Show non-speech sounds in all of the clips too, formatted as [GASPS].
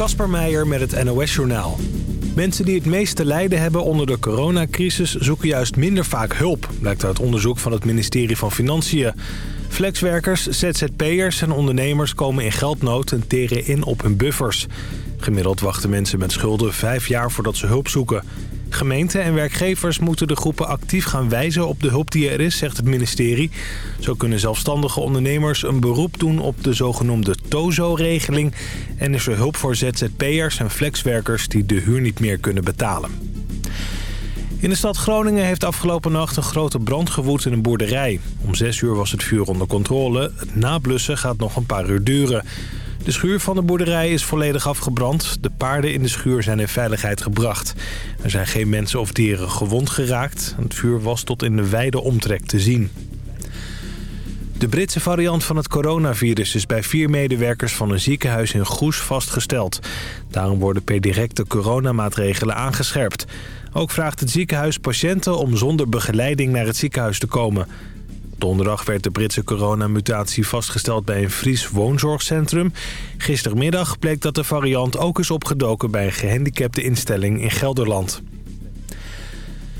Kasper Meijer met het NOS-journaal. Mensen die het meeste lijden hebben onder de coronacrisis... zoeken juist minder vaak hulp, blijkt uit onderzoek van het ministerie van Financiën. Flexwerkers, ZZP'ers en ondernemers komen in geldnood en teren in op hun buffers. Gemiddeld wachten mensen met schulden vijf jaar voordat ze hulp zoeken. Gemeenten en werkgevers moeten de groepen actief gaan wijzen op de hulp die er is, zegt het ministerie. Zo kunnen zelfstandige ondernemers een beroep doen op de zogenoemde TOZO-regeling... en is er hulp voor ZZP'ers en flexwerkers die de huur niet meer kunnen betalen. In de stad Groningen heeft afgelopen nacht een grote brand gewoed in een boerderij. Om zes uur was het vuur onder controle. Het nablussen gaat nog een paar uur duren. De schuur van de boerderij is volledig afgebrand. De paarden in de schuur zijn in veiligheid gebracht. Er zijn geen mensen of dieren gewond geraakt. Het vuur was tot in de wijde omtrek te zien. De Britse variant van het coronavirus is bij vier medewerkers van een ziekenhuis in Goes vastgesteld. Daarom worden per direct de coronamaatregelen aangescherpt. Ook vraagt het ziekenhuis patiënten om zonder begeleiding naar het ziekenhuis te komen. Donderdag werd de Britse coronamutatie vastgesteld bij een Fries woonzorgcentrum. Gistermiddag bleek dat de variant ook is opgedoken bij een gehandicapte instelling in Gelderland.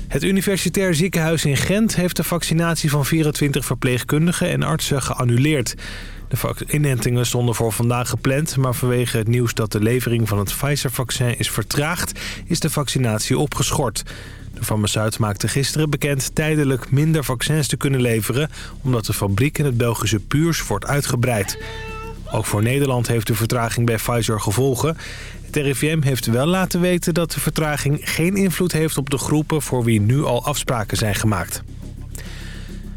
Het Universitair Ziekenhuis in Gent heeft de vaccinatie van 24 verpleegkundigen en artsen geannuleerd. De inentingen stonden voor vandaag gepland, maar vanwege het nieuws dat de levering van het Pfizer-vaccin is vertraagd, is de vaccinatie opgeschort. Farmaceut maakte gisteren bekend tijdelijk minder vaccins te kunnen leveren... omdat de fabriek in het Belgische Puurs wordt uitgebreid. Ook voor Nederland heeft de vertraging bij Pfizer gevolgen. Het RIVM heeft wel laten weten dat de vertraging geen invloed heeft op de groepen... voor wie nu al afspraken zijn gemaakt.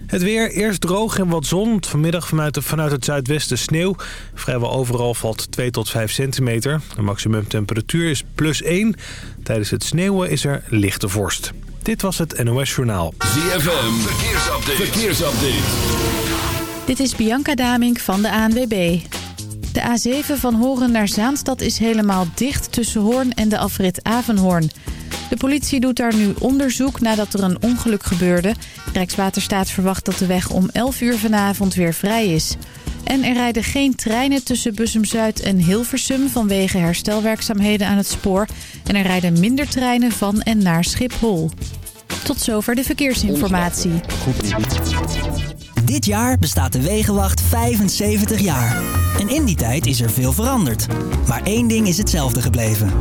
Het weer, eerst droog en wat zon. Vanmiddag vanuit, vanuit het zuidwesten sneeuw. Vrijwel overal valt 2 tot 5 centimeter. De maximumtemperatuur is plus 1. Tijdens het sneeuwen is er lichte vorst. Dit was het NOS Journaal. ZFM, verkeersupdate. verkeersupdate. Dit is Bianca Damink van de ANWB. De A7 van Horen naar Zaanstad is helemaal dicht tussen Hoorn en de afrit Avenhoorn... De politie doet daar nu onderzoek nadat er een ongeluk gebeurde. Rijkswaterstaat verwacht dat de weg om 11 uur vanavond weer vrij is. En er rijden geen treinen tussen Bussum-Zuid en Hilversum... vanwege herstelwerkzaamheden aan het spoor. En er rijden minder treinen van en naar Schiphol. Tot zover de verkeersinformatie. Dit jaar bestaat de Wegenwacht 75 jaar. En in die tijd is er veel veranderd. Maar één ding is hetzelfde gebleven.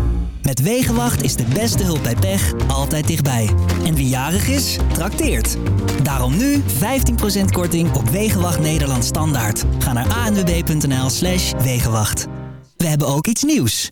Met Wegenwacht is de beste hulp bij pech altijd dichtbij. En wie jarig is, trakteert. Daarom nu 15% korting op Wegenwacht Nederland Standaard. Ga naar anwb.nl slash Wegenwacht. We hebben ook iets nieuws.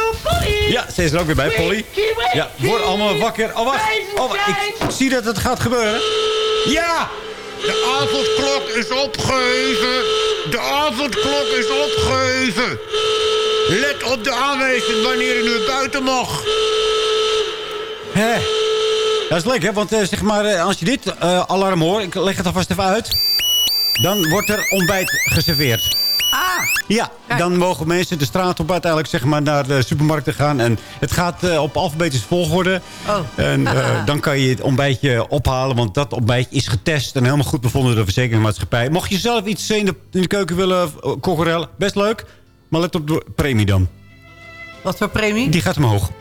Polly! Ja, ze is er ook weer bij, Polly. Ja, word allemaal wakker. Oh, wacht. Oh, wacht. Ik zie dat het gaat gebeuren. Ja! De avondklok is opgeheven. De avondklok is opgeheven. Let op de aanwijzing wanneer u nu buiten mag. Hè. Dat is lekker, want eh, zeg maar, eh, als je dit eh, alarm hoort... ik leg het alvast even uit... dan wordt er ontbijt geserveerd. Ja, dan mogen mensen de straat op uiteindelijk zeg maar, naar de supermarkten gaan. En het gaat eh, op alfabetische volgorde. Oh. En eh, [LAUGHS] dan kan je het ontbijtje ophalen. Want dat ontbijtje is getest en helemaal goed bevonden door de verzekeringsmaatschappij. Mocht je zelf iets in de, in de keuken willen uh, kokerellen, best leuk. Maar let op de premie dan. wat voor premie? Die gaat omhoog.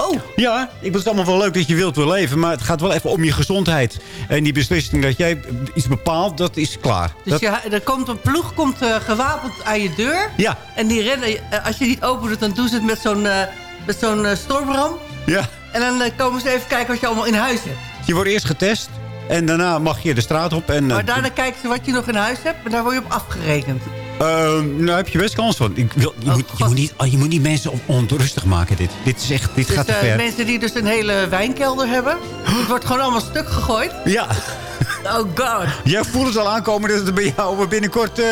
Oh, Ja, ik vind het allemaal wel leuk dat je wilt wil leven. Maar het gaat wel even om je gezondheid. En die beslissing dat jij iets bepaalt, dat is klaar. dus Dat- je, er komt een ploeg komt, eh, gewapend aan je deur. Ja, En die rennen, eh, als je niet open doet, dan doen ze het met zo'n eh, met zo'n stormram. ja. En dan komen ze even kijken wat je allemaal in huis hebt. Je wordt eerst getest. En daarna mag je de straat op. En, Maar daarna kijken ze wat je nog in huis hebt. En daar word je op afgerekend. Eh, nou heb je best kans van. Ik wil, je, Oh, moet, je, God. moet niet, oh, je moet niet mensen on- onrustig maken. Dit, dit, is echt, dit Dus gaat te eh, ver. mensen die dus een hele wijnkelder hebben. Het wordt gewoon allemaal stuk gegooid. Ja, Oh god. jij voelt het al aankomen dat het bij jou binnenkort... eh,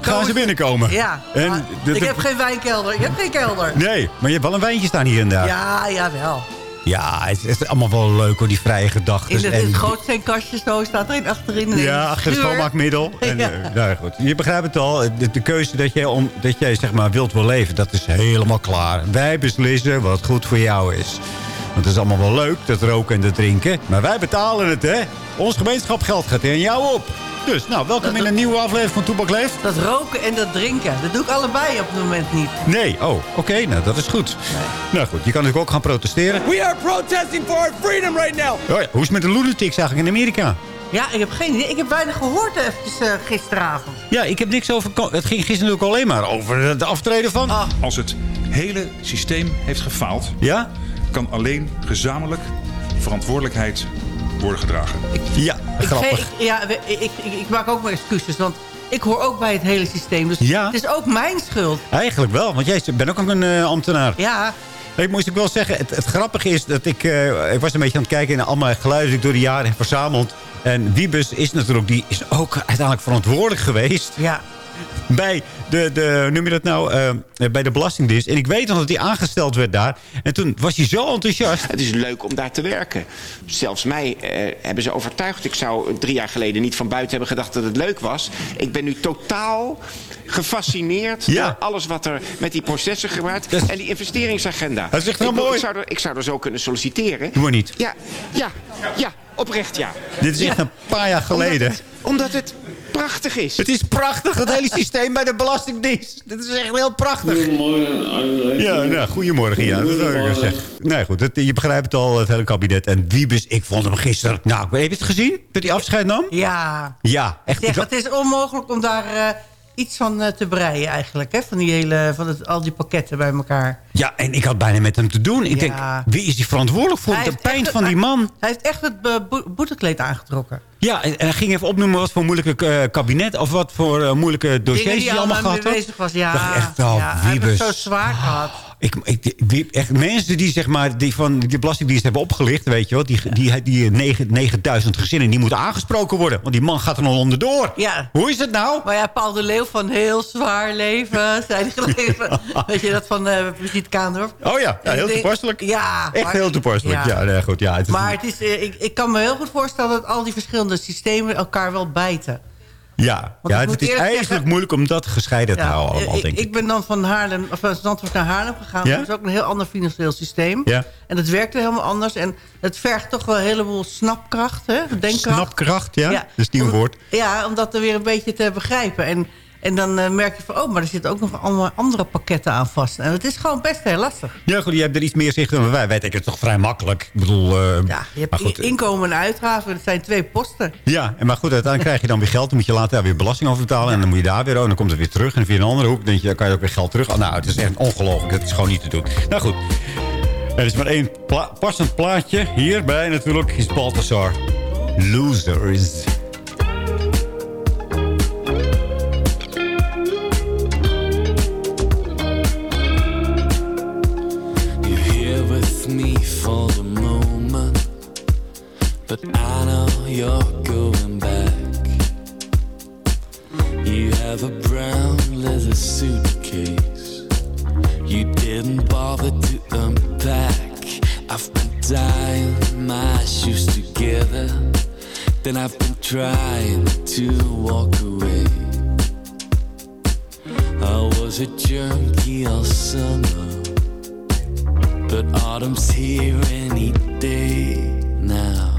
gaan ze binnenkomen. Ja. En ik heb geen wijnkelder. Ik heb geen kelder. Nee, maar je hebt wel een wijntje staan hier en daar. Ja, jawel. Ja, het is allemaal wel leuk hoor, die vrije gedachten. In het, en- het grootsteenkastje zo staat er achterin. Ja, achter het schoonmaakmiddel. [LAUGHS] En, Ja. eh, nou, goed. Je begrijpt het al. De, de keuze dat jij, om, dat jij zeg maar, wilt wil leven, dat is helemaal klaar. Wij beslissen wat goed voor jou is. Want het is allemaal wel leuk, dat roken en dat drinken. Maar wij betalen het, hè. Ons gemeenschapgeld gaat in jou op. Dus, nou, welkom in een nieuwe aflevering van Toepak Leeft. Dat roken en dat drinken. Dat doe ik allebei op het moment niet. Nee, oh, oké, nou, dat is goed. Nou goed, je kan natuurlijk ook gaan protesteren. We are protesting for our freedom right now. Oh ja, hoe is het met de lunatics eigenlijk in Amerika? Ja, ik heb geen idee. Ik heb weinig gehoord eventjes eh, gisteravond. Ja, ik heb niks over... Het ging gisteren natuurlijk alleen maar over de aftreden van... Ah. Als het hele systeem heeft gefaald, Ja? kan alleen gezamenlijk verantwoordelijkheid worden gedragen. Ja, Ik, grappig. ik- ja, ik, ik, ik maak ook mijn excuses, want ik hoor ook bij het hele systeem. Dus Ja. het is ook mijn schuld. Eigenlijk wel, want jij bent ook een eh, ambtenaar. Ja, Ik moest ik wel zeggen, het, het grappige is dat ik... eh, ik was een beetje aan het kijken naar allemaal geluiden die ik door de jaren heb verzameld. En Wiebes is natuurlijk, die is ook uiteindelijk verantwoordelijk geweest... ja. Bij de, de noem je dat nou, eh, bij de Belastingdienst. En ik weet nog dat hij aangesteld werd daar. En toen was hij zo enthousiast. Het is leuk om daar te werken. Zelfs mij eh, hebben ze overtuigd. Ik zou drie jaar geleden niet van buiten hebben gedacht dat het leuk was. Ik ben nu totaal gefascineerd Ja. door alles wat er met die processen gebeurt. Is- En die investeringsagenda. Dat is echt heel mooi. Ik zou, er, ik zou er zo kunnen solliciteren. Doe maar niet. Ja, ja, ja, oprecht ja. Dit is echt een paar jaar geleden. Omdat het, omdat het prachtig is. Het is prachtig, het hele systeem bij de Belastingdienst. Dit is echt heel prachtig. Ja, nou, goedemorgen. Ja, dat zou ik wel zeggen. Nee, goed, het- je begrijpt het al, het hele kabinet. En Wiebes, ik vond hem gisteren... Nou, heb je het gezien? Dat hij afscheid nam? Ja. Ja, echt. Zeg, het is onmogelijk om daar eh, iets van eh, te breien eigenlijk. Hè? Van, die hele, van het, al die pakketten bij elkaar. Ja, en ik had bijna met hem te doen. Ik Ja. denk, wie is die verantwoordelijk voor Hij de pijn van die man? Hij heeft echt het eh, bo- boetekleed aangetrokken. Ja, en, hij ging even opnoemen wat voor moeilijke eh, kabinet... of wat voor moeilijke dossiers hij die allemaal gehad had. bezig was. Ja, dacht echt, oh, ja, hij heeft het zo zwaar gehad. Ik, ik, die, echt, mensen die, zeg maar, die van die belastingdienst hebben opgelicht, weet je wel, die, die, die, negen- 9000 gezinnen, die moeten aangesproken worden. Want die man gaat er nog onderdoor. Ja. Hoe is het nou? Maar ja, Paul de Leeuw van heel zwaar leven, [LAUGHS] zei hij geleven. Weet je dat van uh, Brigitte? Oh ja, ja heel denk- toepasselijk. Ja. Echt maar- heel toepasselijk. Ja, nee, goed. Ja, het is, Maar het is, eh, ik, ik kan me heel goed voorstellen dat al die verschillende systemen elkaar wel bijten. Ja, Want ja het is eigenlijk zeggen- moeilijk om dat gescheiden te Ja, houden allemaal, ik, denk ik. ik ben dan van Haarlem, of van Zandvoort naar Haarlem gegaan. Ja? Dat is ook een heel ander financieel systeem. Ja. En dat werkte helemaal anders. En het vergt toch wel een heleboel snapkracht, hè? denkkracht. Snapkracht, ja? Dat is nieuw woord. Ja, om dat er weer een beetje te begrijpen. En, en dan eh, merk je van, oh, maar er zitten ook nog allemaal andere pakketten aan vast. En het is gewoon best heel lastig. Ja, goed, je hebt er iets meer zicht dan wij. Wij denken het toch vrij makkelijk. Ik bedoel, eh, Ja, je hebt maar goed, in- inkomen en uitgaven, dat zijn twee posten. Ja, en maar goed, uiteindelijk krijg je dan weer geld. Dan moet je later daar weer belasting over betalen. En dan moet je daar weer, oh, dan komt het weer terug. En via een andere hoek denk je, dan kan je ook weer geld terug. Oh, nou, het is echt ongelooflijk. Het is gewoon niet te doen. Nou goed, er is maar één pla passend plaatje. Hierbij natuurlijk is Balthasar. Losers. Me for the moment, but I know you're going back. You have a brown leather suitcase. You didn't bother to unpack. I've been tying my shoes together. Then I've been trying to walk away. I was a junkie all summer. But autumn's here any day now.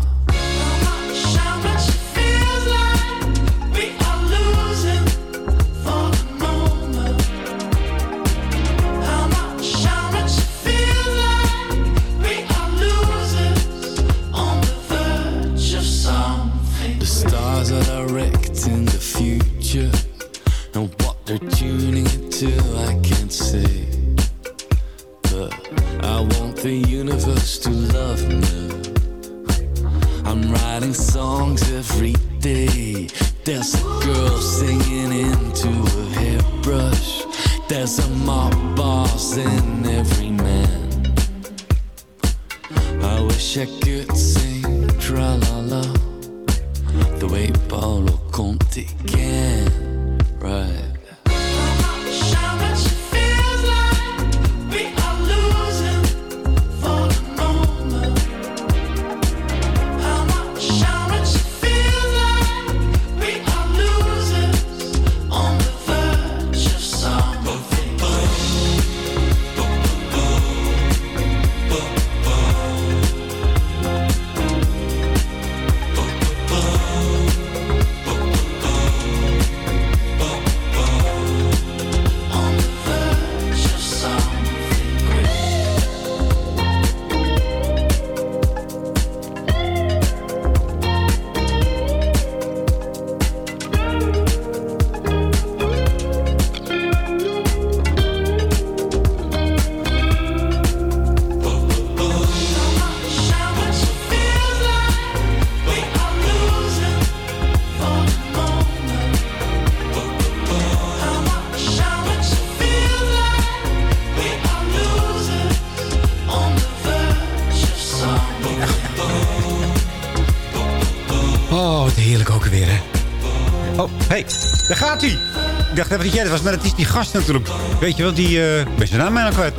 Gaat hij. Ik dacht even dat jij dat was, maar het is die gast natuurlijk. Weet je wel, die... eh ben je zijn naam bijna kwijt?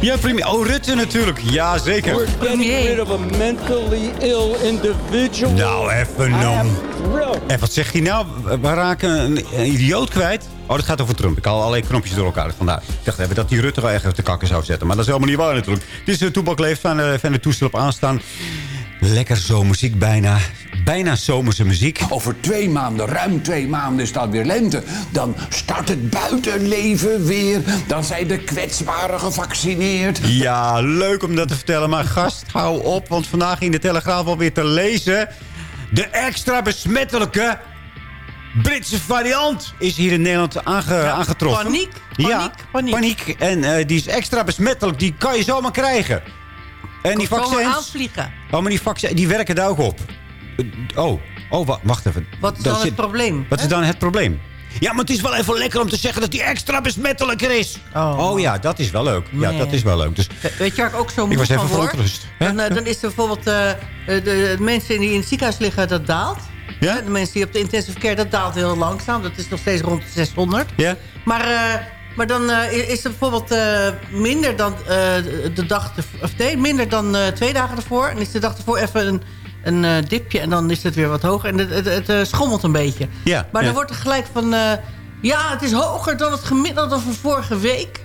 Ja, premier. Oh, Rutte natuurlijk. Ja, zeker. We're getting rid of a mentally ill individual. Nou, even nom. En wat zegt hij nou? We raken een, een idioot kwijt. Oh, dat gaat over Trump. Ik haal allerlei knopjes door elkaar. Vandaar. Ik dacht even dat die Rutte wel echt te kakken zou zetten. Maar dat is helemaal niet waar natuurlijk. Het is de Toebak leeft van, uh, van de toestel op aanstaan. Lekker zomermuziek bijna. Bijna zomerse muziek. Over twee maanden, ruim twee maanden, is dat weer lente. Dan start het buitenleven weer. Dan zijn de kwetsbaren gevaccineerd. Ja, leuk om dat te vertellen. Maar gast, hou op. Want vandaag in de Telegraaf alweer te lezen. De extra besmettelijke Britse variant is hier in Nederland aange, aangetroffen. Paniek, ja, paniek, paniek. En eh, die is extra besmettelijk. Die kan je zomaar krijgen. En die vaccins... aanvliegen. Oh, maar die vaccins die werken daar ook op. Eh, Oh, oh wa- wacht even. Wat is dan het probleem? Wat is dan het probleem? Ja, maar het is wel even lekker om te zeggen dat die extra besmettelijker is. Oh, ja, dat is wel leuk. Ja, Nee. dat is wel leuk. Dus Weet je waar ik ook zo ik was even van. Dan, eh, dan is er bijvoorbeeld eh, de, mensen die in het ziekenhuis liggen, dat daalt. Ja? De mensen die op de intensive care, dat daalt heel langzaam. Dat is nog steeds rond de 600. Ja? Maar, maar dan is er bijvoorbeeld minder dan de dag... Of nee, minder dan twee dagen ervoor. En is de dag ervoor even een, een eh, dipje. En dan is het weer wat hoger. En het, het, het, eh, schommelt een beetje. Ja, Maar dan wordt er gelijk van... eh, ja, het is hoger dan het gemiddelde van vorige week.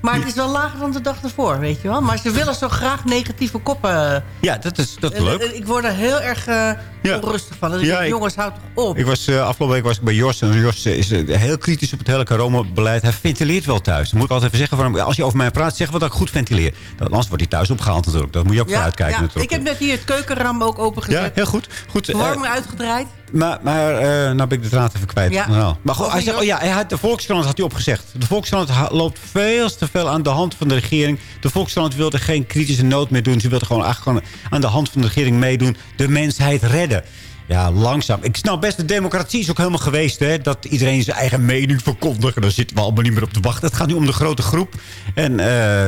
Maar het is wel lager dan de dag ervoor, weet je wel. Maar ze willen zo graag negatieve koppen. Ja, dat is, dat is leuk. en ik word er heel erg eh, Ja. onrustig van. Ja, denk, ik- jongens, houd toch op. Ik was, eh, afgelopen week was ik bij Jos. En Jos eh, is eh, heel kritisch op het hele coronabeleid. Hij ventileert wel thuis. Dan moet ik altijd even zeggen. Van, als je over mij praat, zeg wat ik goed ventileer. Dan, anders wordt hij thuis opgehaald natuurlijk. Dat moet je ook voor uitkijken ja, natuurlijk. ik heb net hier het keukenram ook opengezet. Ja, heel goed. goed eh, Verwarming uitgedraaid. Maar maar eh, nou ben ik de draad even kwijt. Ja. Nou, maar goed, hij zegt, oh ja, hij had, de Volkskrant had hij opgezegd. De Volkskrant loopt veel te veel aan de hand van de regering. De Volkskrant wilde geen kritische nood meer doen. Ze wilde gewoon eigenlijk gewoon aan de hand van de regering meedoen. De mensheid redden. Ja, langzaam. Ik snap best, de democratie is ook helemaal geweest. Hè? Dat iedereen zijn eigen mening verkondigt. En daar zitten we allemaal niet meer op te wachten. Het gaat nu om de grote groep. En eh,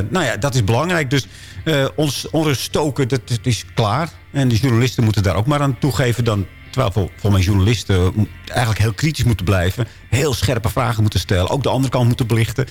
nou ja, dat is belangrijk. Dus eh, ons onrust stoken, dat, dat is klaar. En de journalisten moeten daar ook maar aan toegeven. Dan, terwijl voor, voor mijn journalisten eigenlijk heel kritisch moeten blijven. Heel scherpe vragen moeten stellen. Ook de andere kant moeten belichten.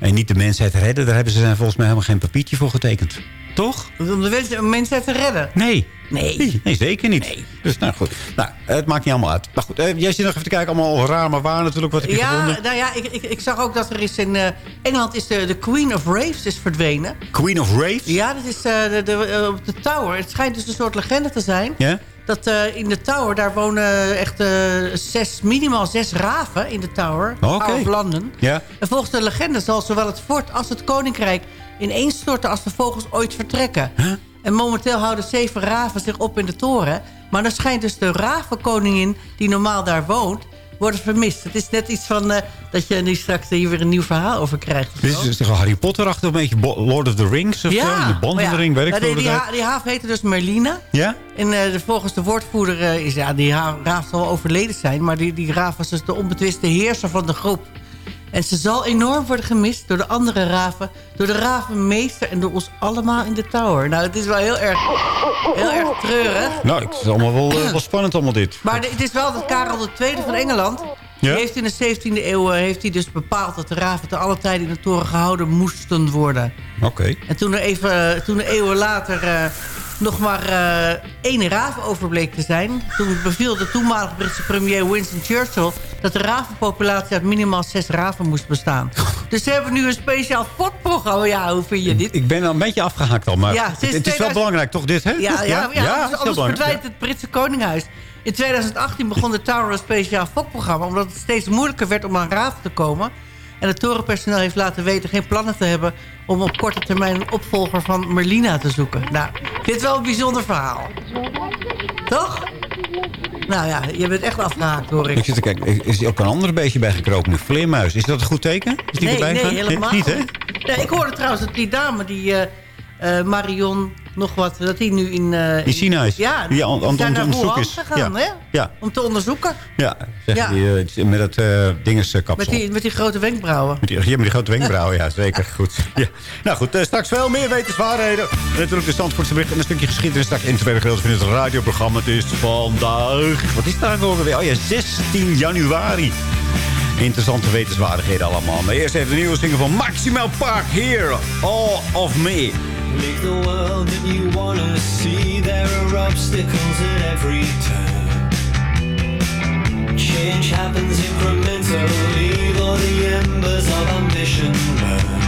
En niet de mensheid redden. Daar hebben ze volgens mij helemaal geen papiertje voor getekend. Toch? Om de mensen te redden. Nee. Nee. Nee, zeker niet. Dus nou goed. Nou, het maakt niet allemaal uit. Maar goed, eh, jij zit nog even te kijken. Allemaal raar, maar waar natuurlijk. Wat heb je Ja, gevonden? nou ja, ik, ik, ik zag ook dat er is in eh, Engeland is de, de Queen of Raves is verdwenen. Queen of Raves? Ja, dat is eh, de, de, eh, op de Tower. Het schijnt dus een soort legende te zijn. Ja? Dat eh, in de Tower, daar wonen echt eh, zes, minimaal zes raven in de Tower. Oh, Oké. London. Ja. En volgens de legende zal zowel het fort als het koninkrijk ineenstorten als de vogels ooit vertrekken. En momenteel houden zeven raven zich op in de toren. Maar dan schijnt dus de ravenkoningin die normaal daar woont... worden vermist. Het is net iets van eh, dat je nu straks hier weer een nieuw verhaal over krijgt. Dit is, is toch wel Harry Potter-achtig, een beetje Lord of the Rings of zo? De Bond the Ring, weet ik veel. die, die, ha- die haaf heette dus Merlina. Ja? En eh, de- volgens de woordvoerder eh, is ja, die raaf zal overleden zijn. Maar die, die raaf was dus de onbetwiste heerser van de groep. En ze zal enorm worden gemist door de andere raven. Door de ravenmeester en door ons allemaal in de tower. Nou, het is wel heel erg, heel erg treurig. Nou, het is allemaal wel, eh, wel spannend allemaal dit. Maar het is wel dat Karel II van Engeland... Ja? Die heeft in de 17e eeuw eh, heeft hij dus bepaald... dat de raven te alle tijden in de toren gehouden moesten worden. Oké. En toen er even, eh, toen er eeuwen later nog maar eh, één raaf overbleek te zijn... toen beviel de toenmalige Britse premier Winston Churchill... dat de ravenpopulatie uit minimaal zes raven moest bestaan. Dus ze hebben nu een speciaal fokprogramma. Ja, hoe vind je dit? Ik ben al een beetje afgehaakt al, maar Ja, het, is wel 2000 belangrijk, toch, dit, hè? Ja, ja, ja, het is heel anders, anders verdwijnt het Britse koninghuis. In 2018 begon de Tower een speciaal fokprogramma... omdat het steeds moeilijker werd om aan raad te komen. En het torenpersoneel heeft laten weten geen plannen te hebben... om op korte termijn een opvolger van Merlina te zoeken. Nou, dit is wel een bijzonder verhaal. Toch? Nou ja, je bent echt afgehaakt, hoor Ik ik. zit te kijken, is er ook een ander beestje bijgekropen? Een vleermuis. Is dat een goed teken? Is die Nee, nee, helemaal niet, hè? Nee, ik hoorde trouwens dat die dame, die eh, eh, Marion, nog wat... dat die nu in... eh, In China is. Ja, naar onderzoek Wuhan is. gegaan, Ja. hè? Ja. Om te onderzoeken. Ja, Ja. Die, eh, met dat dingenskapsel. Met die, met die grote wenkbrauwen. Met die, ja, met die grote wenkbrauwen, ja, zeker. [LAUGHS] Goed. Ja. Nou goed, straks veel meer wetenswaarheden. En natuurlijk de Zandvoortse bericht en een stukje geschiedenis. Straks in het tweede gedeelte van het radioprogramma. Het is vandaag... Wat is het eigenlijk weer? Oh ja, 16 januari. Interessante wetenswaardigheden allemaal. Maar eerst even de nieuwe single van Maximal Park. Here, All of Me. Make the world that you wanna see. There are obstacles at every turn. Change happens incrementally, though the embers of ambition burn.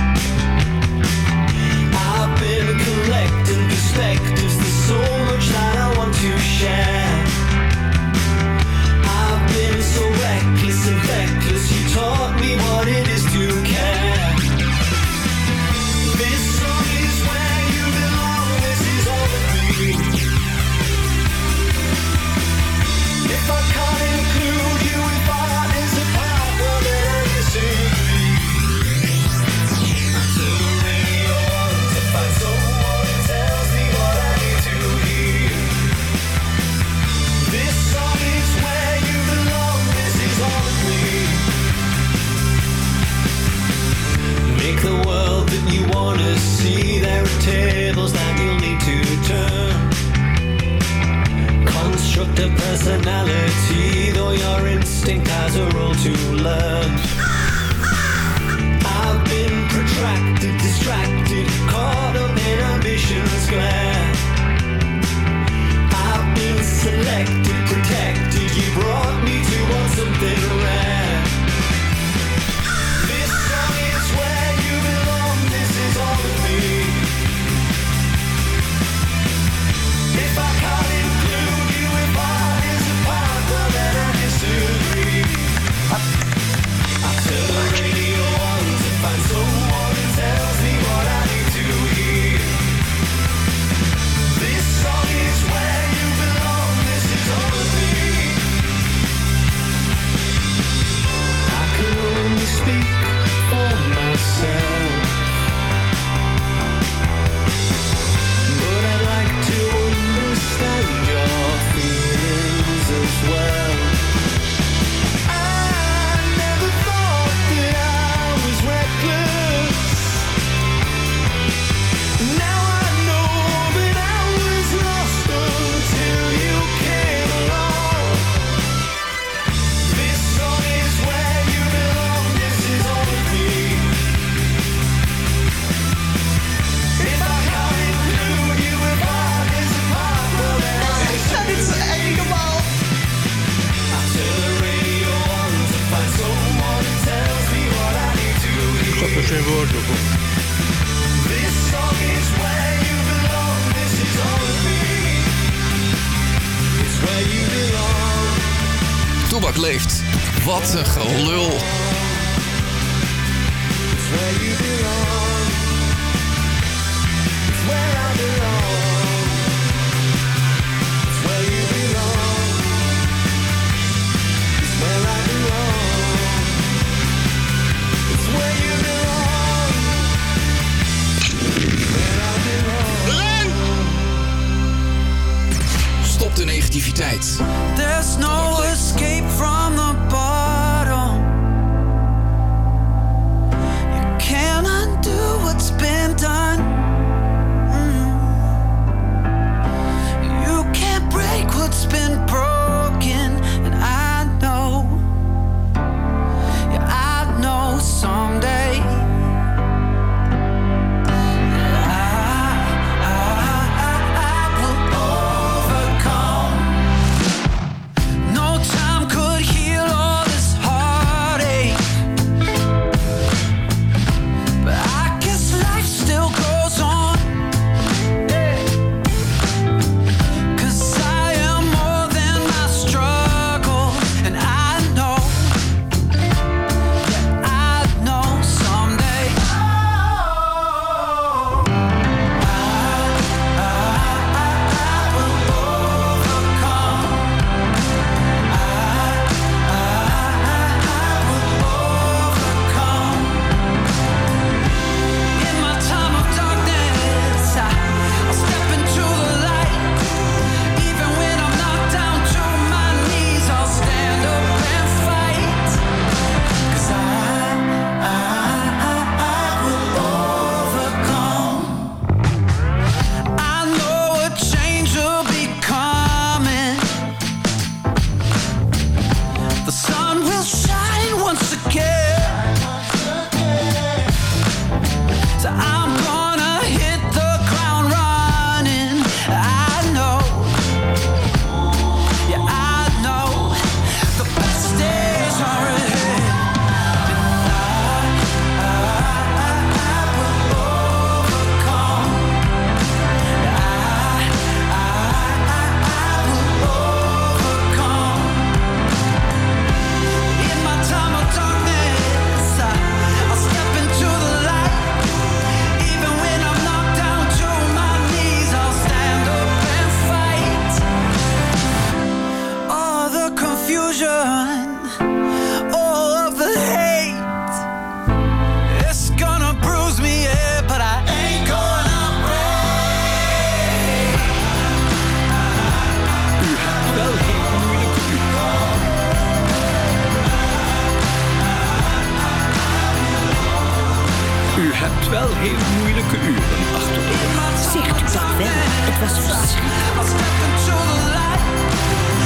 Heel moeilijke uren achter de rug. Zegt u dat wel? Het was verschrikkelijk.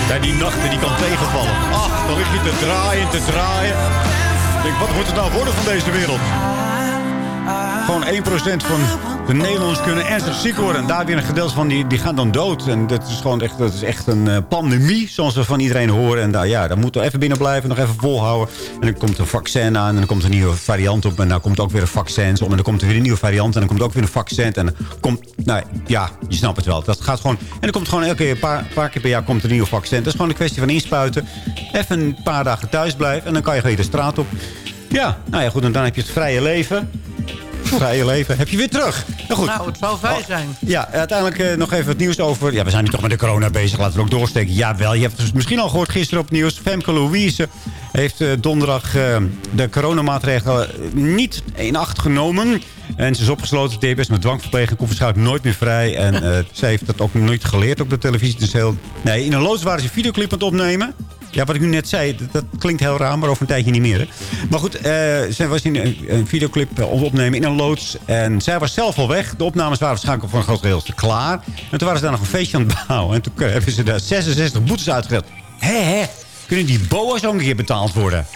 Ja, die nachten die kan tegenvallen. Ach, dan lig je te draaien, te draaien. Ik denk, wat moet het nou worden van deze wereld? Gewoon 1% van de Nederlanders kunnen ernstig ziek worden. En daar weer een gedeelte van, die, die gaan dan dood. En dat is gewoon echt, dat is echt een eh, pandemie, zoals we van iedereen horen. En daar, ja, daar moeten we even binnen blijven, nog even volhouden. En dan komt een vaccin aan en dan komt een nieuwe variant op. En dan komt ook weer een vaccin. En dan komt er weer een nieuwe variant. En dan komt ook weer een vaccin. En dan komt, nou ja, je snapt het wel. Dat gaat gewoon, en dan komt gewoon elke keer, een paar, paar keer per jaar komt er een nieuwe vaccin. Dat is gewoon een kwestie van inspuiten. Even een paar dagen thuis blijven. En dan kan je gewoon de straat op. Ja, nou ja, goed. En dan heb je het vrije leven vrije leven heb je weer terug. Nou, goed. Nou, het zou fijn Oh, zijn. Ja, uiteindelijk eh, nog even het nieuws over... Ja, we zijn nu toch met de corona bezig. Laten we ook doorsteken. Jawel, je hebt het dus misschien al gehoord gisteren op het nieuws. Femke Louise heeft eh, donderdag eh, de coronamaatregelen niet in acht genomen. En ze is opgesloten. TBS met dwangverpleging komt waarschijnlijk nooit meer vrij. En ze heeft dat ook nooit geleerd op de televisie. Dus heel... Nee, in een loods waren ze een videoclip aan het opnemen. Ja, wat ik nu net zei, dat, klinkt heel raar, maar over een tijdje niet meer. Hè? Maar goed, eh, zij was in een, videoclip eh, opnemen in een loods. En zij was zelf al weg. De opnames waren waarschijnlijk voor een groot gedeelte klaar. En toen waren ze daar nog een feestje aan het bouwen. En toen hebben ze daar 66 boetes uitgedeeld. Hé, hé, kunnen die boa's ook een keer betaald worden?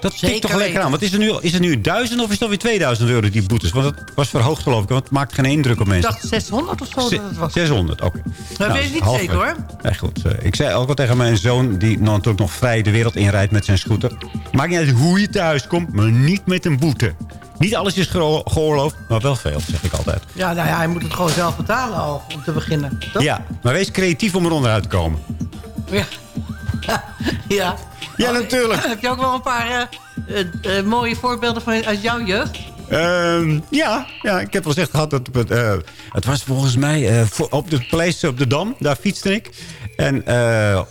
Dat tikt toch lekker aan. Want is het, nu, is het nu 1000 of is het alweer 2000 euro die boetes? Want het was verhoogd geloof ik. Want het maakt geen indruk op Ik mensen. dacht 600 of zo dat het was. 600, oké. Dat weet ik niet zeker hoor. Nee, goed. Eh, Ik zei ook al tegen mijn zoon, die natuurlijk nog vrij de wereld inrijdt met zijn scooter. Maakt niet uit hoe je thuis komt, maar niet met een boete. Niet alles is geo- geoorloofd, maar wel veel, zeg ik altijd. Ja, nou ja, hij moet het gewoon zelf betalen al, om te beginnen. Toch? Ja, maar wees creatief om eronder uit te komen. Ja. [LAUGHS] ja. Ja, natuurlijk. [LAUGHS] Heb je ook wel een paar eh, eh, eh, mooie voorbeelden van, uit jouw jeugd? Ehm, ja, ja, ik heb wel gezegd gehad dat het, het was volgens mij op de place op de Dam. Daar fietste ik. En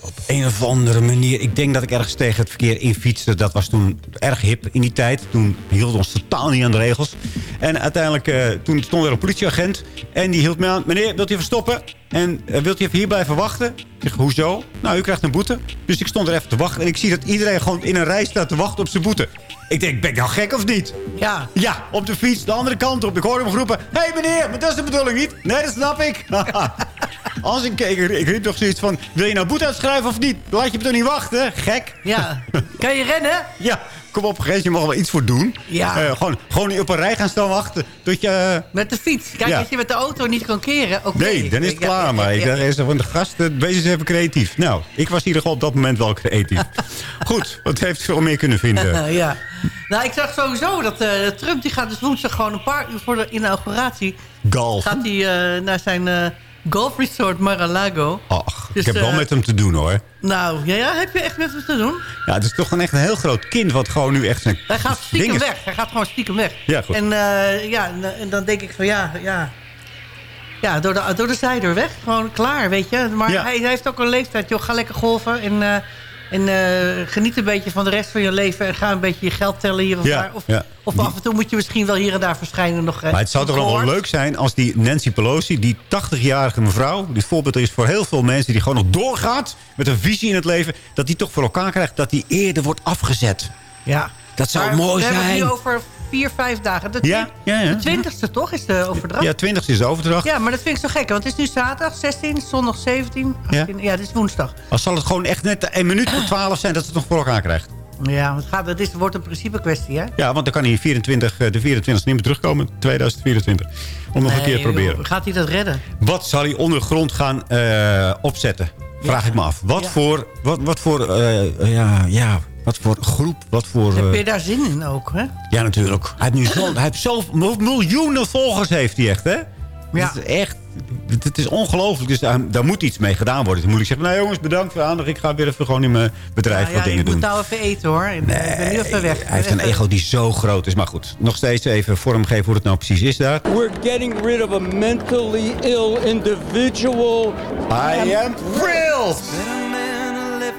op een of andere manier... Ik denk dat ik ergens tegen het verkeer in fietste. Dat was toen erg hip in die tijd. Toen hielden we ons totaal niet aan de regels. En uiteindelijk, toen stond er een politieagent. En die hield me aan. Meneer, wilt u even stoppen? En eh, wilt u even hier blijven wachten? Ik zeg, hoezo? Nou, u krijgt een boete. Dus ik stond er even te wachten. En ik zie dat iedereen gewoon in een rij staat te wachten op zijn boete. Ik denk, ben ik nou gek of niet? Ja. Ja, op de fiets, de andere kant op. Ik hoorde hem groepen. Hé hey meneer, maar dat is de bedoeling niet. Nee, dat snap ik. [LAUGHS] Als ik keek, ik riep toch zoiets van... Wil je nou boete uitschrijven of niet? Laat je me toch niet wachten? Gek. Ja. [LAUGHS] Kan je rennen? Ja, kom op, je mag er wel iets voor doen. Ja. Eh, gewoon, gewoon niet op een rij gaan staan wachten. Tot je... Met de fiets. Kijk, Ja. als je met de auto niet kan keren... Nee, dan is het Ja, klaar. Maar ik dacht eerst van de gasten, wees eens even creatief. Nou, ik was in ieder geval op dat moment wel creatief. [LAUGHS] Goed, wat heeft veel meer kunnen vinden? [LAUGHS] ja. Nou, ik zag sowieso dat eh, Trump die gaat dus woensdag gewoon een paar uur voor de inauguratie... Golf. gaat hij eh, naar zijn eh golfresort Mar-a-Lago. Ach, Dus, ik heb wel eh, met hem te doen hoor. Nou, ja, ja, heb je echt met hem te doen? Ja, het is toch een echt een heel groot kind wat gewoon nu echt zijn Hij gaat stiekem weg. Hij gaat gewoon stiekem weg. Ja, goed. En, eh, ja, en, en dan denk ik van ja, ja. Ja, door de, door de zijdeur weg. Gewoon klaar, weet je. Maar Ja. hij, hij heeft ook een leeftijd. Joh, ga lekker golven. En, eh, en eh, geniet een beetje van de rest van je leven. En ga een beetje je geld tellen hier of Ja, daar. Of, ja. of af en toe moet je misschien wel hier en daar verschijnen. Nog, eh, Maar het zou toch wel leuk zijn als die Nancy Pelosi, die 80-jarige mevrouw... die voorbeeld is voor heel veel mensen die gewoon nog doorgaat... met een visie in het leven, dat die toch voor elkaar krijgt... dat die eerder wordt afgezet. Ja. Dat zou Maar mooi we hebben het zijn. nu over vier, vijf dagen. De, Ja, ja, ja. de twintigste toch is de overdracht? Ja, 20 is de overdracht. Ja, maar dat vind ik zo gek. Want het is nu zaterdag 16, zondag 17. 18, ja. het is woensdag. Als zal het gewoon echt net een minuut voor 12 zijn... dat ze het nog voor elkaar krijgt. Ja, het, gaat, het is, wordt een principe kwestie, hè? Ja, want dan kan hij 24, eh, de 24 niet meer terugkomen. 2024. Om nog een keer te proberen. joh, Gaat hij dat redden? Wat zal hij ondergrond gaan eh, opzetten? Vraag ik me af. Wat Ja. voor, wat, wat voor, eh, ja, ja, wat voor groep, wat voor... Heb eh, je daar zin in ook, hè? ja, natuurlijk. Hij heeft nu zo, hij heeft zo miljoenen volgers heeft hij echt, hè? Ja. Het is echt, het, is ongelooflijk. Dus daar, daar moet iets mee gedaan worden. Dus moet ik zeggen, nou jongens, bedankt voor de aandacht. Ik ga weer even gewoon in mijn bedrijf ja, wat ja, dingen ik moet doen. nou even eten, hoor. Eh, ik ben nu even weg. Hij heeft een ego die zo groot is. Maar goed, nog steeds even vormgeven hoe het nou precies is daar. We're getting rid of a mentally ill individual. I am thrilled!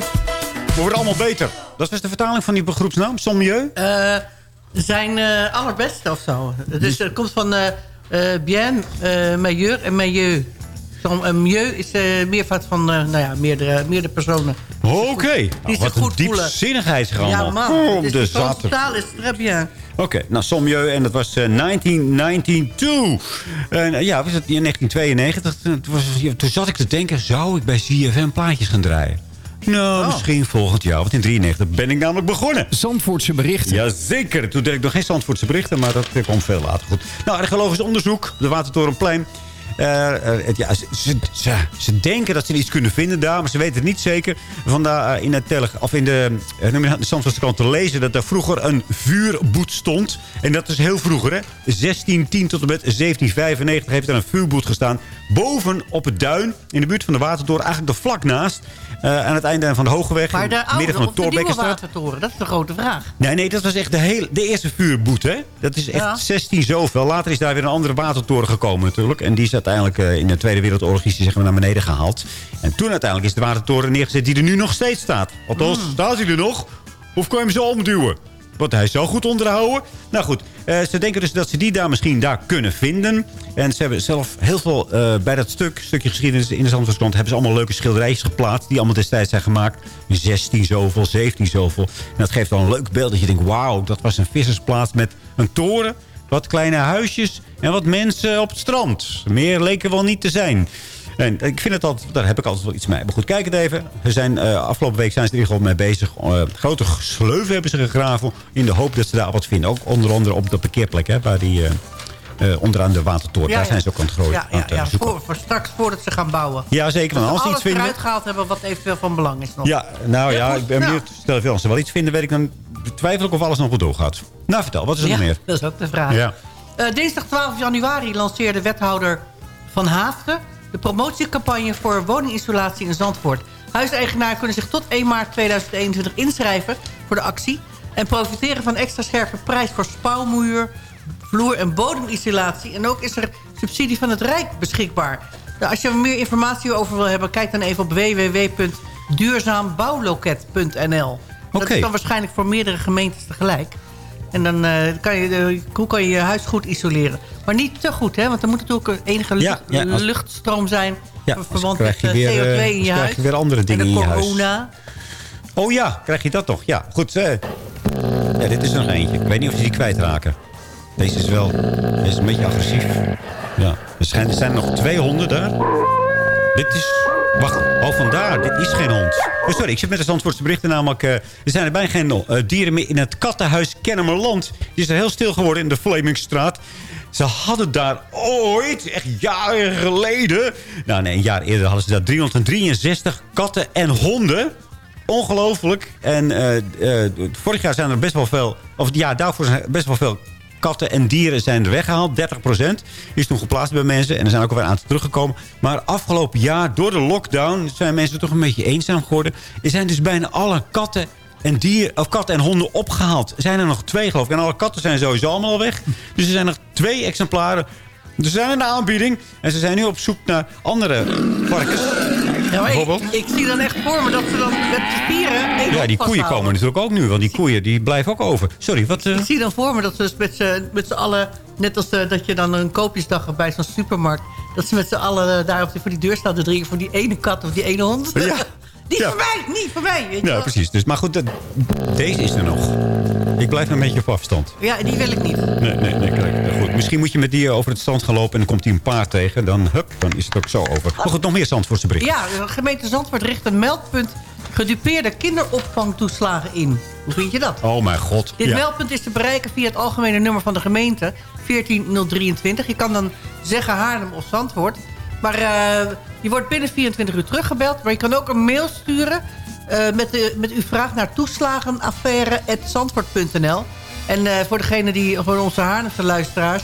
We worden allemaal beter. Dat was de vertaling van die groepsnaam, Sommieu? Eh, zijn eh, allerbeste of zo. Het, is, het komt van eh, bien, meilleur en milieu. Een milieu is meervoud van nou ja, meerdere, meerdere personen. Oké. Die Nou, wat een goed voelen. diepzinnigheid. Ja, man. Oh, Dus de zater. taal is très bien. Oké, nou Sommieu en dat was eh, 1992. En ja, was het in 1992? Toen, was, toen zat ik te denken, zou ik bij CFM plaatjes gaan draaien? Nou, Oh. misschien volgend jaar, want in 93 ben ik namelijk begonnen. Zandvoortse berichten. Jazeker, toen deed ik nog geen Zandvoortse berichten, maar dat eh, komt veel later. Goed. Nou, archeologisch onderzoek op de Watertorenplein. Eh, eh, ja, ze, ze, ze, ze denken dat ze iets kunnen vinden daar, maar ze weten het niet zeker. Vandaar in, het tele, of in de, dat, de te lezen dat er vroeger een vuurboet stond. En dat is heel vroeger, hè. 1610 tot en met 1795 heeft er een vuurboet gestaan. Boven op het duin, in de buurt van de Watertoren, eigenlijk er vlak naast. Eh, aan het einde van de Hogeweg, Maar de oude midden van de de nieuwe watertoren, dat is de grote vraag. Nee, nee, dat was echt de, hele, de eerste vuurboet, hè? Dat is echt Ja. 16 zoveel. Later is daar weer een andere watertoren gekomen natuurlijk. En die is uiteindelijk eh, in de Tweede Wereldoorlog is die, zeg maar, naar beneden gehaald. En toen uiteindelijk is de watertoren neergezet die er nu nog steeds staat. Althans, Hmm. staat hij er nog? Of kan je hem zo omduwen? Want hij zo goed onderhouden. Nou goed, eh, ze denken dus dat ze die daar misschien daar kunnen vinden. En ze hebben zelf heel veel eh, bij dat stuk, stukje geschiedenis in de Zandvoortskant... hebben ze allemaal leuke schilderijtjes geplaatst... die allemaal destijds zijn gemaakt. 16 zoveel, 17 zoveel. En dat geeft dan een leuk beeld dat je denkt... wauw, dat was een vissersplaats met een toren... wat kleine huisjes en wat mensen op het strand. Meer leken wel niet te zijn. En ik vind het altijd, daar heb ik altijd wel iets mee. Maar goed, kijk het even. Ze zijn, eh, afgelopen week zijn ze er in ieder geval mee bezig. Eh, grote sleuven hebben ze gegraven. In de hoop dat ze daar wat vinden. Ook onder andere op de parkeerplek. Hè, waar die, eh, onderaan de watertoren. Ja, daar ja. zijn ze ook aan het gooien. Ja, ja, voor, voor straks voordat ze gaan bouwen. Ja, zeker. Want als ze iets vinden... eruit gehaald hebben wat eventueel van belang is nog. Ja, nou ja, goed. ik ben benieuwd. Stel je als ze wel iets vinden, weet ik dan twijfel ik of alles nog wel doorgaat. Nou, vertel, wat is er nog meer? dat is ook de vraag. Ja. Dinsdag 12 januari lanceerde wethouder Van Haafden... de promotiecampagne voor woningisolatie in Zandvoort. Huiseigenaren kunnen zich tot 1 maart 2021 inschrijven voor de actie... en profiteren van extra scherpe prijs voor spouwmuur, vloer- en bodemisolatie. En ook is er subsidie van het Rijk beschikbaar. Nou, als je er meer informatie over wil hebben... kijk dan even op www.duurzaambouwloket.nl. Dat Oké. is dan waarschijnlijk voor meerdere gemeentes tegelijk. En dan eh, kan je, de- hoe kan je je huis goed isoleren. Maar niet te goed, hè? Want er moet natuurlijk een enige lucht- ja, als- luchtstroom zijn... Ja, verband met krijg je eh, weer, CO2 eh, in je krijg huis. je weer andere dingen en in je huis. corona. Oh ja, krijg je dat toch? Ja, goed. eh. ja, dit is er nog eentje. Ik weet niet of ze die kwijtraken. Deze is wel deze is een beetje agressief. Ja, er zijn, er nog twee honden daar. Dit is... Wacht, oh vandaar. Dit is geen hond. Oh, sorry, ik zit met de Zandvoortse berichten namelijk... eh, er zijn er bijna geen eh, dieren meer in het kattenhuis Kennemerland. Die is er heel stil geworden in de Vlemingstraat. Ze hadden daar ooit, echt jaren geleden... Nou nee, een jaar eerder hadden ze daar 363 katten en honden... Ongelooflijk. En eh, vorig jaar zijn er best wel veel... Of jaar daarvoor zijn er best wel veel katten en dieren zijn er weggehaald. 30% is toen geplaatst bij mensen. En er zijn ook alweer een aantal teruggekomen. Maar afgelopen jaar, door de lockdown... zijn mensen toch een beetje eenzaam geworden. Er zijn dus bijna alle katten en, dier, of katten en honden opgehaald. Er zijn er nog twee, geloof ik. En alle katten zijn sowieso allemaal weg. Dus er zijn nog twee exemplaren. Ze zijn in de aanbieding. En ze zijn nu op zoek naar andere varkens. Ja, ik, zie dan echt voor me dat ze dan met de spieren... Ja, die koeien komen natuurlijk ook nu. Want die koeien die blijven ook over. Sorry, wat... eh, Ik zie dan voor me dat ze dus met z'n met allen... net als eh, dat je dan een koopjesdag hebt bij zo'n supermarkt... dat ze met z'n allen eh, daar op die, voor die deur staan te drinken... voor die ene kat of die ene hond. Ja. [LAUGHS] niet Ja. voor mij, niet voor mij. Weet Ja, precies. Dus, maar goed, dat- deze is er nog. Ik blijf een beetje op afstand. Ja, die wil ik niet. Nee, nee, nee. Kijk, goed. Misschien moet je met die eh, over het strand gaan lopen... en dan komt hij een paard tegen. Dan, hup, dan is het ook zo over. Maar goed, nog meer Zandvoortse bericht. Ja, de gemeente Zandvoort richt een meldpunt... gedupeerde kinderopvangtoeslagen in. Hoe vind je dat? Oh mijn god. Dit ja. meldpunt is te bereiken via het algemene nummer van de gemeente, 14023. Je kan dan zeggen Haarlem of Zandvoort. Maar eh, je wordt binnen 24 uur teruggebeld. Maar je kan ook een mail sturen eh, met, de, met uw vraag naar toeslagenaffaire.zandvoort.nl. En eh, voor degene die, voor onze Haarlemse luisteraars...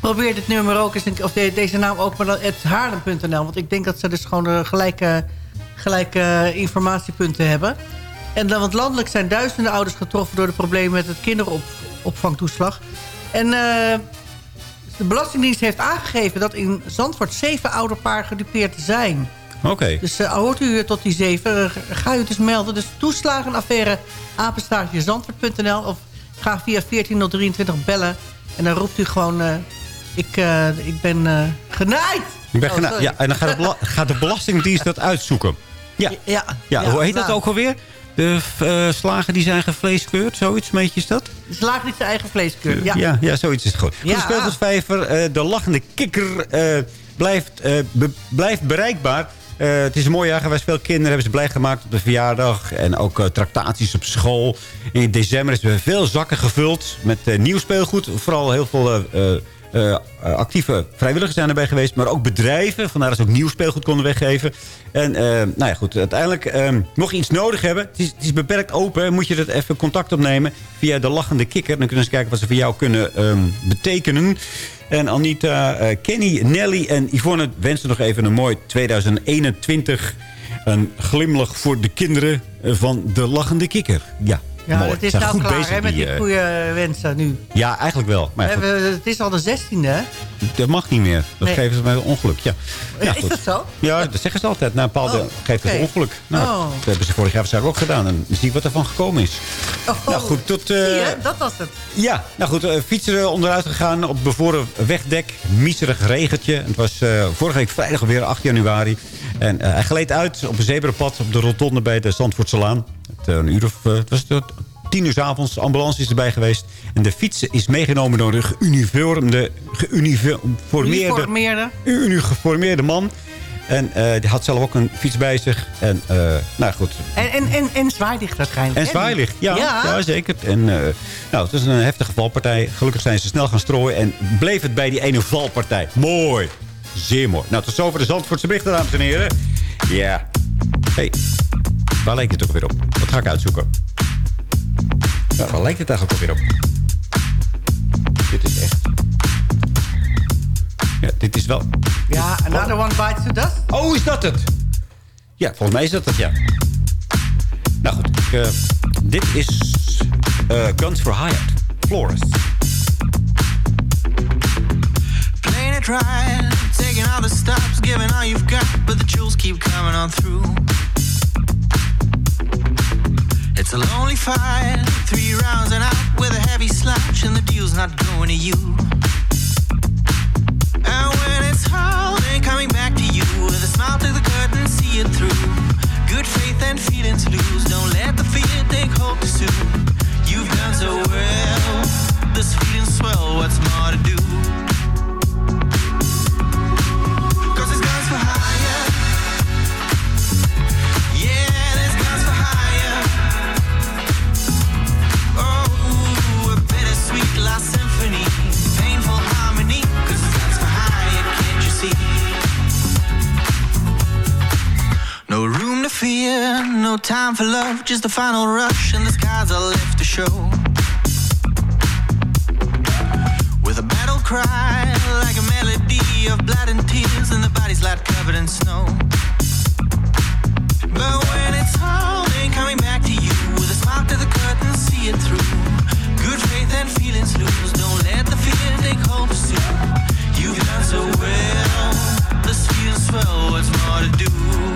probeer dit nummer ook eens, een- of de- deze naam ook, maar dan haarlem.nl. Want ik denk dat ze dus gewoon eh, gelijke, gelijke informatiepunten hebben. En dan, want landelijk zijn duizenden ouders getroffen... door de problemen met het kinderopvangtoeslag. En de Belastingdienst heeft aangegeven... dat in Zandvoort zeven ouderpaar gedupeerd zijn. Oké. Dus uh, hoort u tot die zeven, uh, ga u dus melden. Dus toeslagenaffaire apenstaartje zandvoort.nl of ga via 14023 bellen. En dan roept u gewoon, uh, ik, ik ben genaaid. Ik ben genaaid, ja. En dan gaat de, [LAUGHS] gaat de Belastingdienst dat uitzoeken. Ja. Ja, ja, ja hoe heet dat ook alweer? De uh, slagen die zijn gevleeskeurd, zoiets, meet je dat? De slager die zijn eigen vleeskeur, ja. Ja, ja zoiets is het goed. Ja. Goed, speelgoedvijver, uh, de lachende kikker uh, blijft, be blijft bereikbaar. Het is een mooi jaar geweest. Veel kinderen hebben ze blij gemaakt op de verjaardag. En ook tractaties op school. In december is er veel zakken gevuld met nieuw speelgoed. Vooral heel veel uh, actieve vrijwilligers zijn erbij geweest. Maar ook bedrijven. Vandaar dat ze ook nieuw speelgoed konden weggeven. En uh, nou ja, goed. Uiteindelijk, mocht je iets nodig hebben. Het is, het is beperkt open. Moet je dat even contact opnemen via de lachende kikker. Dan kunnen ze kijken wat ze voor jou kunnen um, betekenen. En Anita, Kenny, Nelly en Yvonne wensen nog even een mooi 2021. Een glimlach voor de kinderen van de lachende kikker. Ja. Ja, Mooi. het is Zijn nou klaar bezig, hè, met die, die eh, goede wensen nu. Ja, eigenlijk wel. Maar We het is al de 16e, hè? dat mag niet meer. Dat Nee. geven ze mij een ongeluk. Ja. Ja, is goed. dat zo? Ja, dat zeggen ze altijd. Na een bepaalde Oh, geven ze oké. ongeluk. Nou, Oh. Dat hebben ze vorig jaar waarschijnlijk ook gedaan. En zie wat er van gekomen is. nou goed, tot... eh, je, dat was het. ja, nou goed, eh, fietsen onderuit gegaan op bevoren wegdek. Miserig regentje. Het was eh, vorige week vrijdag weer 8 januari. En eh, hij gleed uit op een zebrapad op de rotonde bij de Zandvoortselaan. Het, eh, een uur of, eh, het was het, tien uur 's avonds. De ambulance is erbij geweest. En de fiets is meegenomen door een geuniformde, geuniformeerde, Uniformeerde. man. En eh, die had zelf ook een fiets bij zich. En eh, nou goed, En, en, en, en zwaailicht waarschijnlijk. en zwaailicht, ja, ja. zeker. En, nou, het was een heftige valpartij. Gelukkig zijn ze snel gaan strooien en bleef het bij die ene valpartij. Mooi. Zeer mooi. Nou, tot zover de Zandvoortse berichten, dames en heren. Ja. hey, waar lijkt het ook weer op? Dat ga ik uitzoeken. Ja, waar lijkt het eigenlijk ook weer op? Dit is echt... Ja, dit is wel... Ja, another one bites the dust. Oh, is dat het? Ja, volgens mij is dat het, ja. Nou goed, ik, eh, dit is eh, Guns for Hire. Flores. Playing it right, taking all the stops, giving all you've got, but the jewels keep coming on through. A lonely fight, three rounds and out with a heavy slouch, and the deal's not going to you. And when it's all then coming back to you with a smile to the curtain, see it through. Good faith and feelings lose. Don't let the fear take hold too soon. You've done so well. This feeling swell. What's more to do? Room no time for love, just the final rush, and the skies are left to show. With a battle cry, like a melody of blood and tears, and the body's light covered in snow. But when it's all then coming back to you, with a smile to the curtain, see it through. Good faith and feelings lose, don't let the fear take hold too soon. You've done so well, this feeling swell, what's more to do?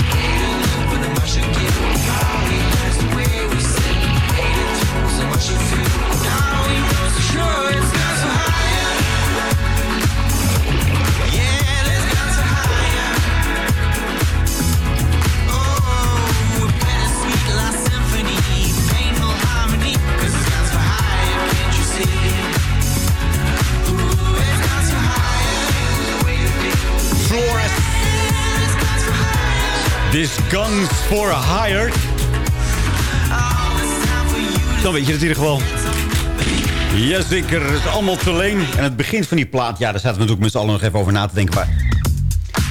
This Guns for Hire. Dan weet je het in ieder geval. Jazeker, het is allemaal te leen. En het begin van die plaat, ja, daar zaten we natuurlijk met z'n allen nog even over na te denken. Waar,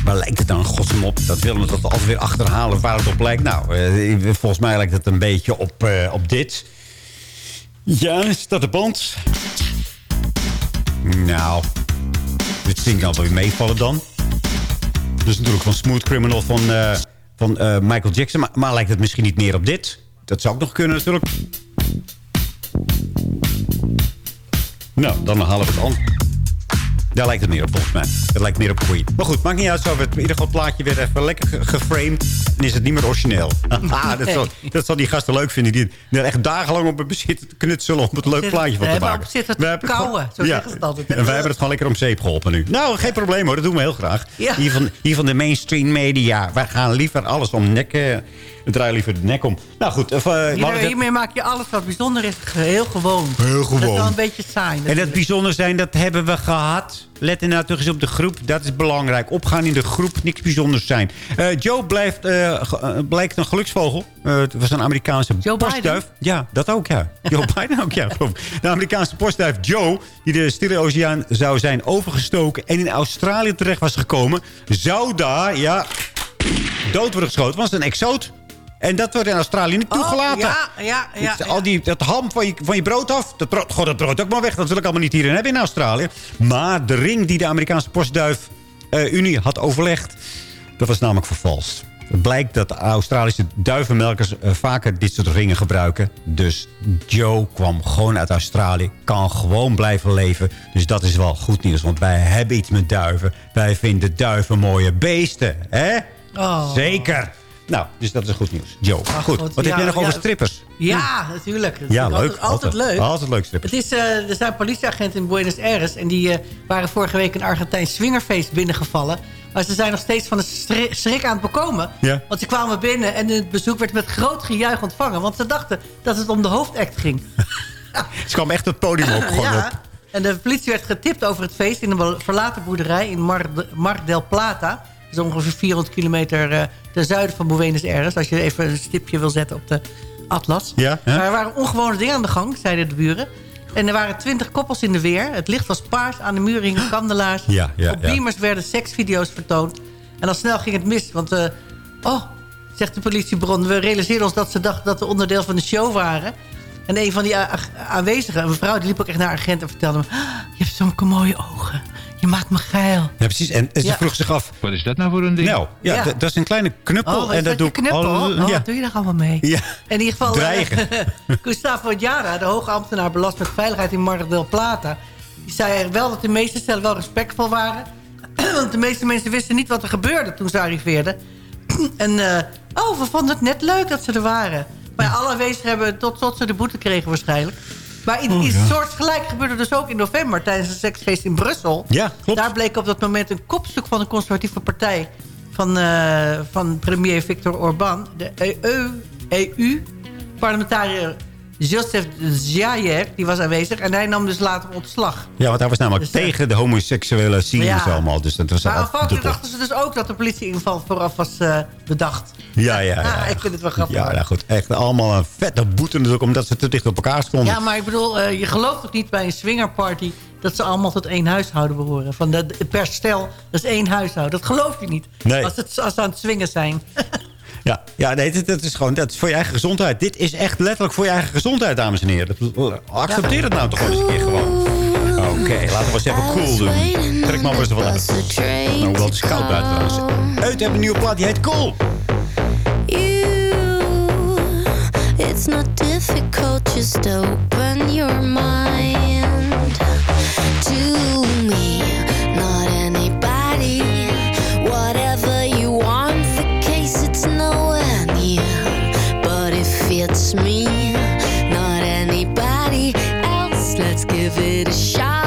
waar lijkt het dan godsnaam op? Dat willen we dat altijd weer achterhalen waar het op lijkt. Nou, eh, volgens mij lijkt het een beetje op, eh, op dit. Ja, is dat de band? Nou, dit dan wel weer meevallen dan. Dus natuurlijk van Smooth Criminal van, eh, van eh, Michael Jackson. Maar, maar lijkt het misschien niet meer op dit? Dat zou ook nog kunnen natuurlijk. Nou, dan halen we het aan. Daar lijkt het meer op, volgens mij. Het lijkt meer op Queen. Maar goed, maakt niet uit. Zo hebben we het in ieder geval het plaatje weer even lekker ge- geframed. En is het niet meer origineel. [LAUGHS] Ah, dat, zal, dat zal die gasten leuk vinden. Die er echt dagenlang op hebben zitten te knutselen... om het leuk plaatje van te maken. zitten We te hebben het. Zo zeggen ze het altijd. En wij hebben het gewoon lekker om zeep geholpen nu. Nou, geen probleem hoor. Dat doen we heel graag. Ja. Hier, van, hier van de mainstream media. Wij gaan liever alles om nek... eh, we draaien liever de nek om. Nou goed. Hier- hadden het- hiermee maak je alles wat bijzonder is heel gewoon. Heel gewoon. Dat is wel een beetje saai. En dat bijzonder zijn, dat hebben we gehad. Let er nou toch eens op de groep. Dat is belangrijk. Opgaan in de groep, niks bijzonders zijn. Eh, Joe blijft, eh, eh, blijkt een geluksvogel. Het was een Amerikaanse Joe postduif. Ja, dat ook, ja. Joe [LAUGHS] Biden ook, ja. geloof ik. De Amerikaanse postduif Joe, die de Stille Oceaan zou zijn overgestoken... en in Australië terecht was gekomen... zou daar, ja, dood worden geschoten. Was een exoot. En dat wordt in Australië niet toegelaten. Oh, ja, ja, ja. Het- Al die, dat ham van je, van je brood af. Dat brood, goh, dat brood ook maar weg. Dat wil ik allemaal niet hierin hebben in Australië. Maar de ring die de Amerikaanse postduif eh, Unie had overlegd... dat was namelijk vervalst. Het blijkt dat Australische duivenmelkers eh, vaker dit soort ringen gebruiken. Dus Joe kwam gewoon uit Australië. Kan gewoon blijven leven. Dus dat is wel goed nieuws. Want wij hebben iets met duiven. Wij vinden duiven mooie beesten. Hè? Oh. Zeker. Nou, dus dat is goed nieuws. Joe. Goed. Wat heb jij nog over strippers? Ja, natuurlijk. Dat Ja, leuk. Altijd, altijd leuk. Altijd leuk strippers. Het is, eh, er zijn politieagenten in Buenos Aires... en die eh, waren vorige week een Argentijns swingerfeest binnengevallen. Maar ze zijn nog steeds van de schrik aan het bekomen. Ja. Want ze kwamen binnen en het bezoek werd met groot gejuich ontvangen. Want ze dachten dat het om de hoofdact ging. [LAUGHS] Ze kwam echt het podium gewoon ja. op. En de politie werd getipt over het feest in een verlaten boerderij in Mar, Mar del Plata. Dat is ongeveer 400 kilometer eh, ten zuiden van Buenos Aires. Als je even een stipje wil zetten op de atlas. Ja? Maar er waren ongewone dingen aan de gang, zeiden de buren. En er waren twintig koppels in de weer. Het licht was paars, aan de muren hingen kandelaars. Ja, op beamers werden seksvideo's vertoond. En al snel ging het mis, want... eh, oh, zegt de politiebron, we realiseerden ons dat ze dachten dat we onderdeel van de show waren. En een van die aanwezigen, een mevrouw, die liep ook echt naar agent en vertelde me... "Ah, Je hebt zulke mooie ogen. Je maakt me geil. Ja, precies. En ze Ja. vroeg zich af... Wat is dat nou voor een ding? Nou, ja, dat is een kleine knuppel. Oh, en dat, doe ik knuppel? al- oh, ja. doe je daar allemaal mee? Ja. In ieder geval, Dreigen. eh, [LAUGHS] Gustavo Jara, de hoge ambtenaar belast met veiligheid in Mar del Plata... die zei wel dat de meeste stellen wel respectvol waren. [CLEARS THROAT] Want de meeste mensen wisten niet wat er gebeurde toen ze arriveerden. [CLEARS THROAT] en, eh, oh, we vonden het net leuk dat ze er waren. Maar ja, alle aanwezigen hebben tot, tot ze de boete kregen waarschijnlijk. Maar Oh, iets ja. soortgelijk gebeurde dus ook in november... tijdens een seksfeest in Brussel. Ja, klopt. Daar bleek op dat moment een kopstuk van de conservatieve partij... van, eh, van premier Viktor Orbán, de EU... EU parlementariër Joseph Zajer, die was aanwezig. En hij nam dus later ontslag. Ja, want hij was namelijk Dus, eh, tegen de homoseksuele scenes Ja. allemaal. Dus dat was Maar aanvankelijk dachten ze dus ook dat de politieinval vooraf was eh, bedacht. Ja, ja, [LAUGHS] ja. Ah, ik vind het wel grappig. Ja, nou goed. Echt allemaal een vette boete natuurlijk, omdat ze te dicht op elkaar stonden. Ja, maar ik bedoel, eh, je gelooft toch niet bij een swingerparty... dat ze allemaal tot één huishouden behoren? Van de- per stel, dat is één huishouden. Dat geloof je niet. Nee. Als, het, als ze aan het swingen zijn. [LAUGHS] Ja, ja nee, dat, dat is gewoon dat is voor je eigen gezondheid. Dit is echt letterlijk voor je eigen gezondheid, dames en heren. Dat, accepteer het nou toch eens een keer gewoon. Oké, laten we eens even cool doen. Trek maar eens wat uit. Nou, wel, het is koud buiten trouwens. Uit hebben een nieuwe plaat, die heet Cool. It's not difficult, just open your mind to me, it's me, not anybody else, let's give it a shot.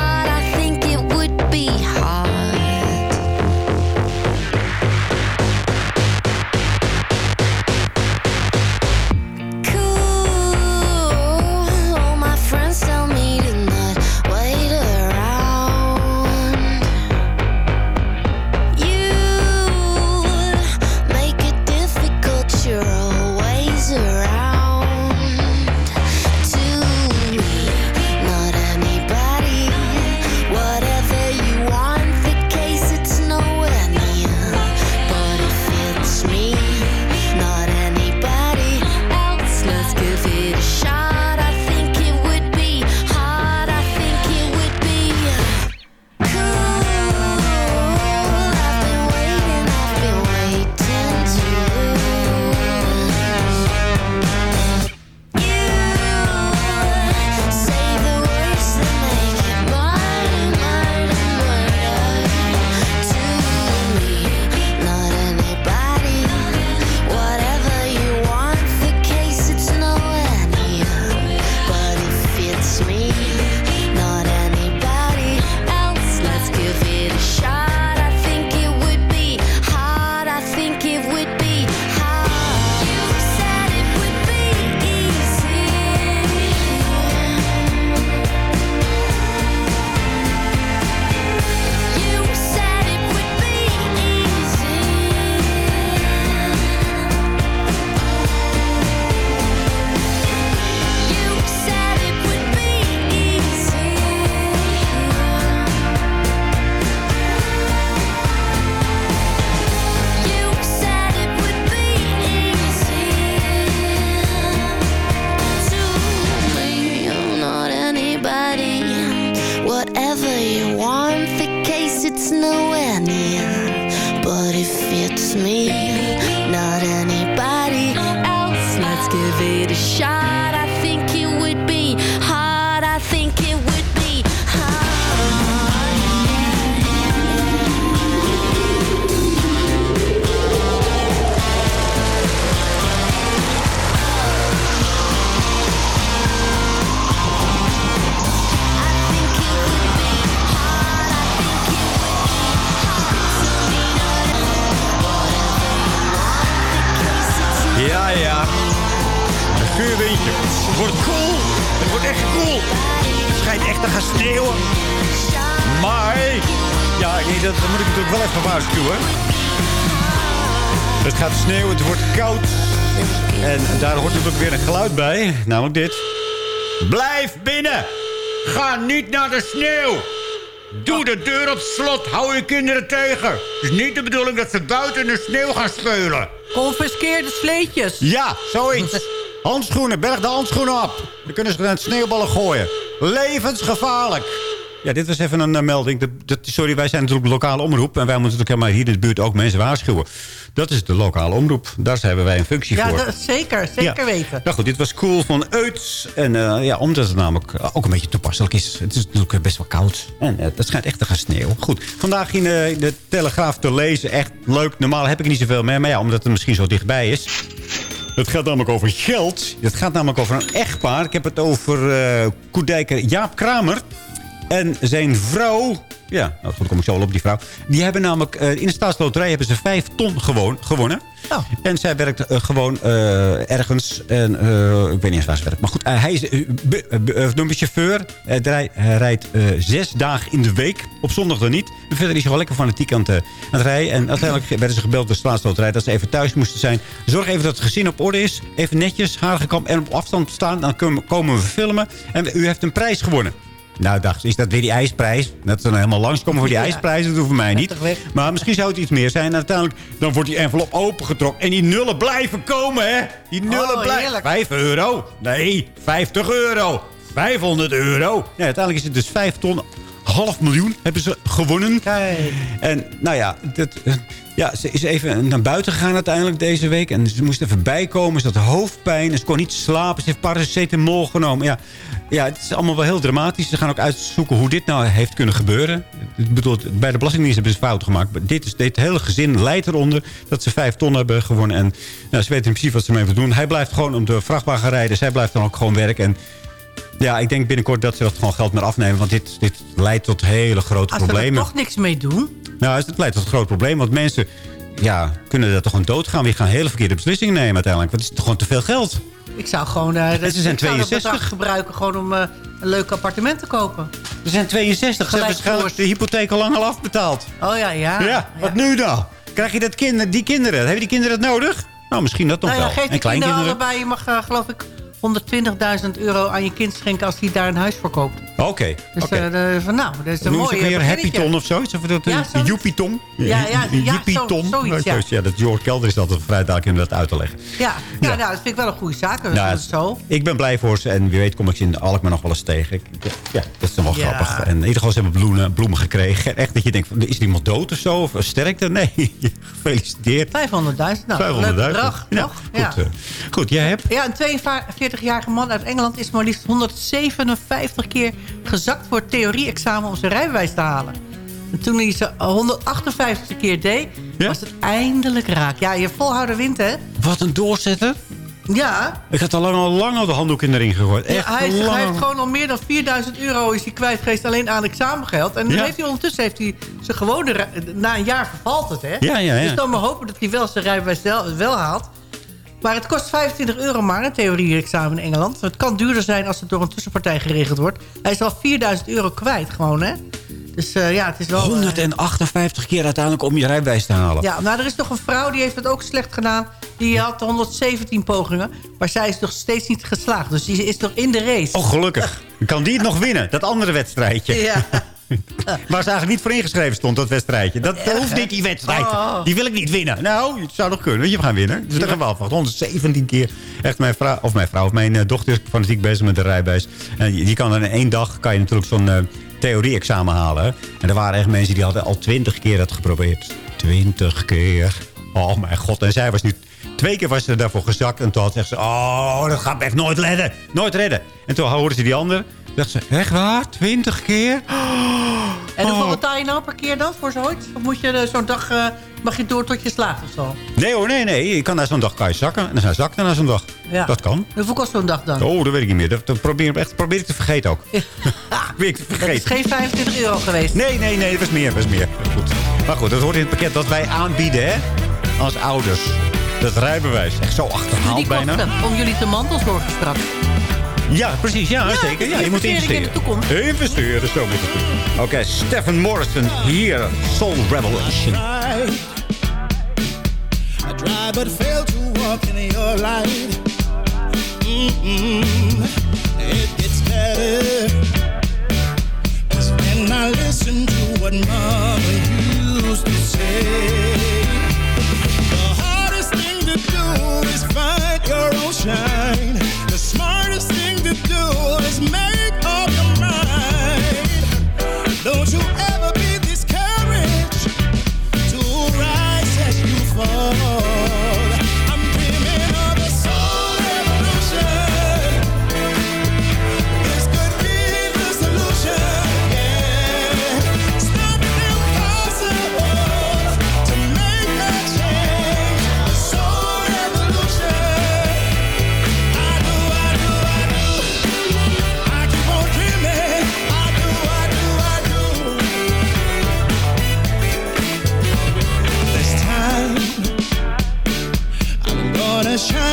Te gaan sneeuwen. Maar, ja, nee, dat, dat moet ik natuurlijk wel even waarschuwen. Het gaat sneeuwen, het wordt koud. En daar hoort natuurlijk weer een geluid bij. Namelijk dit. Blijf binnen. Ga niet naar de sneeuw. Doe de deur op slot. Hou je kinderen tegen. Het is niet de bedoeling dat ze buiten in de sneeuw gaan spelen. Confiskeer de sleetjes. Ja, zoiets. Handschoenen, berg de handschoenen op. Dan kunnen ze naar het sneeuwballen gooien. Levensgevaarlijk. Ja, dit was even een eh, melding. Sorry, wij zijn natuurlijk lokale omroep. En wij moeten natuurlijk maar hier in de buurt ook mensen waarschuwen. Dat is de lokale omroep. Daar hebben wij een functie Ja, voor. dat, zeker. Zeker Ja. weten. Nou goed, dit was cool van Euts. En eh, ja, omdat het namelijk eh, ook een beetje toepasselijk is. Het is natuurlijk best wel koud. En uh, het schijnt echt te gaan sneeuwen. Goed, vandaag in de Telegraaf te lezen. Echt leuk. Normaal heb ik niet zoveel mee. Maar ja, omdat het misschien zo dichtbij is. Het gaat namelijk over geld. Het gaat namelijk over een echtpaar. Ik heb het over eh Koedijker Jaap Kramer. En zijn vrouw... Ja, nou goed, kom ik zo wel op die vrouw. Die hebben namelijk... eh, in de staatsloterij hebben ze vijf ton gewoon, gewonnen. En zij werkt eh, gewoon eh, ergens. En, ik weet niet eens waar ze werkt. Maar goed, hij is uh, chauffeur. Hij, rijdt zes dagen in de week. Op zondag dan niet. En verder is hij gewoon lekker fanatiek aan het, aan het rijden. En uiteindelijk werden ze gebeld door de staatsloterij... dat ze even thuis moesten zijn. Zorg even dat het gezin op orde is. Even netjes, haar en op afstand staan. Dan komen we filmen. En u heeft een prijs gewonnen. Nou, dacht is dat weer die ijsprijs? Dat ze dan helemaal langskomen voor die [LAUGHS] Ja. ijsprijs, dat hoeft voor mij niet. Maar misschien zou het iets meer zijn. En uiteindelijk dan wordt die envelop opengetrokken. En die nullen blijven komen, hè? Die nullen Oh, blijven. heerlijk. 5 euro? Nee, 50 euro. 500 euro. Nee, uiteindelijk is het dus 5 ton, half miljoen hebben ze gewonnen. En nou ja, dat, ja, ze is even naar buiten gegaan uiteindelijk deze week. En ze moest even bijkomen. Ze had hoofdpijn. En ze kon niet slapen. Ze heeft paracetamol genomen. Ja, ja, het is allemaal wel heel dramatisch. Ze gaan ook uitzoeken hoe dit nou heeft kunnen gebeuren. Ik bedoel, bij de Belastingdienst hebben ze fout gemaakt. Maar dit, is, dit hele gezin leidt eronder dat ze vijf ton hebben gewonnen. En nou, ze weten in principe wat ze ermee moeten doen. Hij blijft gewoon om de vrachtwagen rijden. Zij blijft dan ook gewoon werken. En ja, ik denk binnenkort dat ze dat gewoon geld meer afnemen. Want dit, dit leidt tot hele grote Als ze er problemen. toch niks mee doen. Nou, het leidt tot een groot probleem. Want mensen ja, kunnen daar toch gewoon doodgaan. Die gaan hele verkeerde beslissingen nemen uiteindelijk. Want het is toch gewoon te veel geld. Ik zou gewoon... dat- ze zijn ik zou dat 62. bedrag gebruiken gewoon om eh, een leuk appartement te kopen. Ze zijn 62. Ze hebben waarschijnlijk de hypotheek al lang al afbetaald. Oh ja, ja. Ja, wat nu dan? Krijg je dat kinder, die kinderen? Hebben die kinderen dat nodig? Nou, misschien dat nog Nou ja, wel. geef die en kinderen kleinkinderen. allebei. Je mag, eh, geloof ik, 120.000 euro aan je kind schenken als hij daar een huis voor koopt. Oké. Dus oké. eh, van, nou, dat is een mooie weer Happy beginnetje. Ton of zoiets? Of dat Ja, ja, zoiets. Joepie-ton? Ja, ja, ja, zo- zoiets, ja. ja. dat George Kelder is altijd vrij duidelijk om dat uit te leggen. Ja, ja. Nou, dat vind ik wel een goede zaak. Nou, dat is zo. Ik ben blij voor ze. En wie weet kom ik ze in Alkmaar nog wel eens tegen. Ja, dat is dan wel Ja. grappig. En in ieder geval, ze hebben bloemen, bloemen gekregen. Echt dat je denkt, is er iemand dood of zo? Of sterkte? Nee, [LAUGHS] gefeliciteerd. 500.000. Nou, 500.000. leuk bedrag, goed, Ja. eh, goed, jij hebt... Ja, een 42-jarige man uit Engeland is maar liefst 157 keer gezakt voor het theorie-examen om zijn rijbewijs te halen. En toen hij ze 158 keer deed, was het eindelijk raak. Ja, je volhouden wint, hè? Wat een doorzetter. Ja, Ik had al lang al, lang al de handdoek in de ring gegooid. Ja, Echt hij, is- lang hij heeft gewoon al meer dan 4000 euro is hij kwijt geweest alleen aan examengeld. En nu Ja. heeft hij ondertussen heeft hij zijn gewone... Na een jaar vervalt het, hè? Ja, ja, ja. Dus dan maar hopen dat hij wel zijn rijbewijs wel, wel haalt. Maar het kost 25 euro maar, een theorie-examen in Engeland. Het kan duurder zijn als het door een tussenpartij geregeld wordt. Hij is al 4000 euro kwijt gewoon, hè? Dus eh, ja, het is wel... eh, 158 keer uiteindelijk om je rijbewijs te halen. ja, nou, er is nog een vrouw die heeft het ook slecht gedaan. Die had 117 pogingen. Maar zij is nog steeds niet geslaagd. Dus die is nog in de race. Oh, gelukkig. Kan die het nog winnen? Dat andere wedstrijdje. Ja. [LAUGHS] [LAUGHS] Waar ze eigenlijk niet voor ingeschreven stond, dat wedstrijdje. Dat, dat hoeft niet, die wedstrijd. Oh. Die wil ik niet winnen. Nou, het zou nog kunnen. Weet je, we gaan winnen. Dus dat gaan we afwachten. 117 keer. Echt mijn vrouw, of mijn vrouw, of mijn eh, dochter is fanatiek bezig met de rijbewijs. En je, je kan dan in één dag, kan je natuurlijk zo'n eh, theorie-examen halen. En er waren echt mensen die hadden al 20 keer dat geprobeerd. 20 keer. Oh mijn god. En zij was nu Twee keer was ze daarvoor gezakt. En toen had ze oh, dat gaat me echt nooit redden. Nooit redden. En toen hoorde ze die ander. Dacht ze, echt waar? Twintig keer? [GASPS] En hoeveel Oh. betaal je nou per keer dan voor zoiets? Of moet je eh, zo'n dag, eh, mag je door tot je slaapt of zo? Nee hoor, nee, nee. Je kan na zo'n dag kan je zakken. En dan zakt er na zo'n dag. Ja. Dat kan. Hoeveel kost zo'n dag dan? Oh, dat weet ik niet meer. Dat, dat probeer, echt, probeer ik te vergeten ook. [LAUGHS] probeer ik te Dat is vergeten. geen 25 euro geweest. Nee, nee, nee. Het was meer. Het was meer. Goed. Maar goed, dat hoort in het pakket dat wij aanbieden, hè. Als ouders. Dat rijbewijs. Echt zo achterhaald bijna. om jullie te mantelzorgen straks. Ja, precies. Ja, Ja, zeker. Ja, je moet investering in de investeren. toekomst. Investeren, zo moet het doen. Oké, Stephen Morrison hier. Soul Revolution. I try but fail to walk in your light. Mm-mm. It gets better. Cause when I listen to what mama used to say, the hardest thing to do is find your own shine. Do is make up your mind. Don't you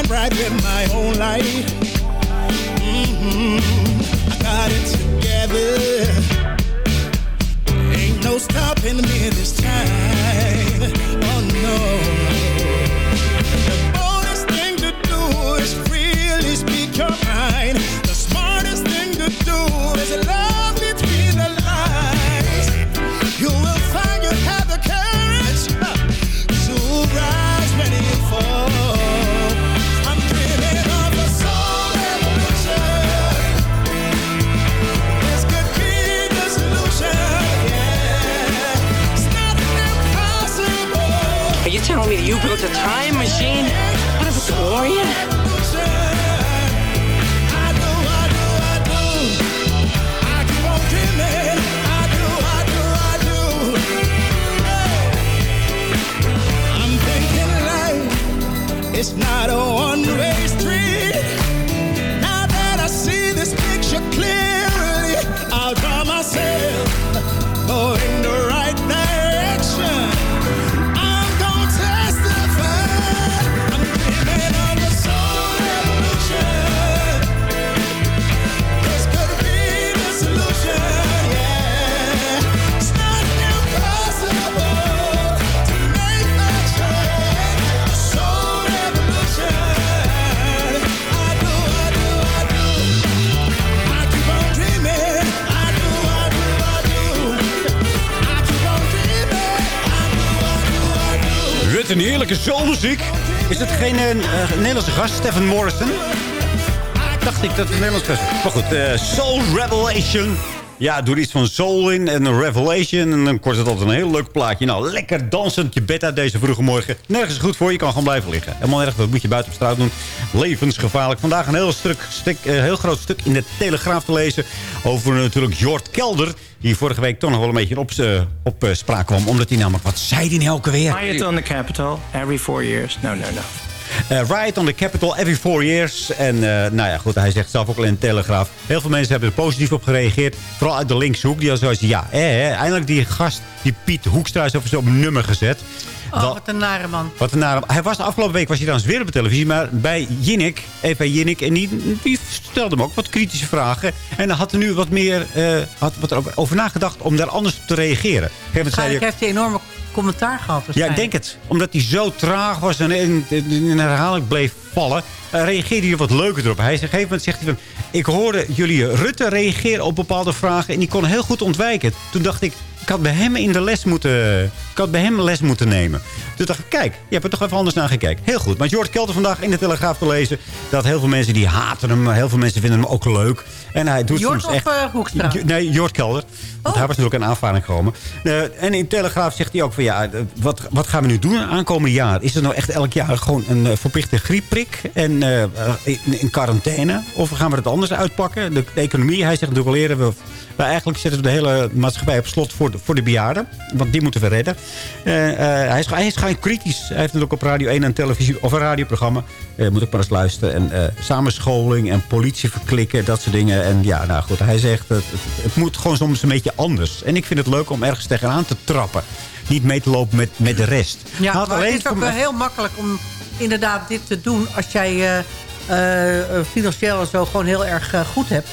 shine bright with my own light. Mhm. I got it together. Ain't no stopping me this time. Telling me you built a time machine out of a DeLorean? Life not a een heerlijke soulmuziek. Is het geen eh, Nederlandse gast, Stephen Morrison? Dacht ik dat het gast was. Maar goed, eh, Soul Revelation. Ja, doe iets van soul in en revelation. En dan wordt het altijd een heel leuk plaatje. Nou, lekker dansend je bed uit deze vroege morgen. Nergens goed voor, je kan gewoon blijven liggen. Helemaal nergens, wat moet je buiten op straat doen. Levensgevaarlijk. Vandaag een heel, stuk, stuk, eh, heel groot stuk in de Telegraaf te lezen. Over natuurlijk Jort Kelder. Die vorige week toch nog wel een beetje op, z'n- op eh, kwam. Omdat hij namelijk, wat zei hij nou elke weer? Riot on the Capitol every four years. No, no, no. Eh, riot on the Capitol every four years. En eh, nou ja, goed, hij zegt zelf ook al in de Telegraaf. Heel veel mensen hebben er positief op gereageerd. Vooral uit de linkse hoek. Die al zoiets ja, eh, eh, eindelijk die gast, die Piet Hoekstra is zo op nummer gezet. Oh, wat een nare man. wat een nare- Hij was de afgelopen week was hij dan weer op de televisie. Maar bij Jinnik, Eva Jinnik. En die, die stelde hem ook wat kritische vragen. En dan had er nu wat meer eh, had wat over nagedacht om daar anders op te reageren. Hij Waarschijnlijk heeft hij enorme commentaar gehad. ja, ik denk het. Omdat hij zo traag was en in, in, in herhaling bleef vallen... eh, reageerde hij wat leuker erop. Hij op een gegeven moment zegt hij van... ik hoorde jullie Rutte reageren op bepaalde vragen... en die kon heel goed ontwijken. Toen dacht ik, ik had bij hem in de les moeten... ik had bij hem les moeten nemen. Toen dacht ik, kijk, je hebt er toch even anders naar gekeken. Heel goed. Maar George Kelter vandaag in de Telegraaf te lezen... dat heel veel mensen die haten hem. Heel veel mensen vinden hem ook leuk. En hij doet Jort soms of echt... eh, Hoekstra? Nee, Jort Kelder. Want hij was natuurlijk een aanvaring gekomen. Eh, en in Telegraaf zegt hij ook van ja, eh, wat, wat gaan we nu doen aankomende jaar? Is er nou echt elk jaar gewoon een verplichte griepprik en in, in quarantaine? Of gaan we het anders uitpakken? De, de economie, hij zegt eerder, we, we eigenlijk zetten we de hele maatschappij op slot voor de, voor de bejaarden. Want die moeten we redden. Hij, is, hij is gewoon kritisch. Hij heeft natuurlijk op Radio 1 een televisie of een radioprogramma. Eh, moet ik maar eens luisteren. En eh, samenscholing en politie verklikken, dat soort dingen. En ja, nou goed, hij zegt het, het, het moet gewoon soms een beetje anders. En ik vind het leuk om ergens tegenaan te trappen. Niet mee te lopen met, met de rest. Ja, had maar het is ook wel heel makkelijk om inderdaad dit te doen... als jij eh, eh, eh, financieel en zo gewoon heel erg eh, goed hebt.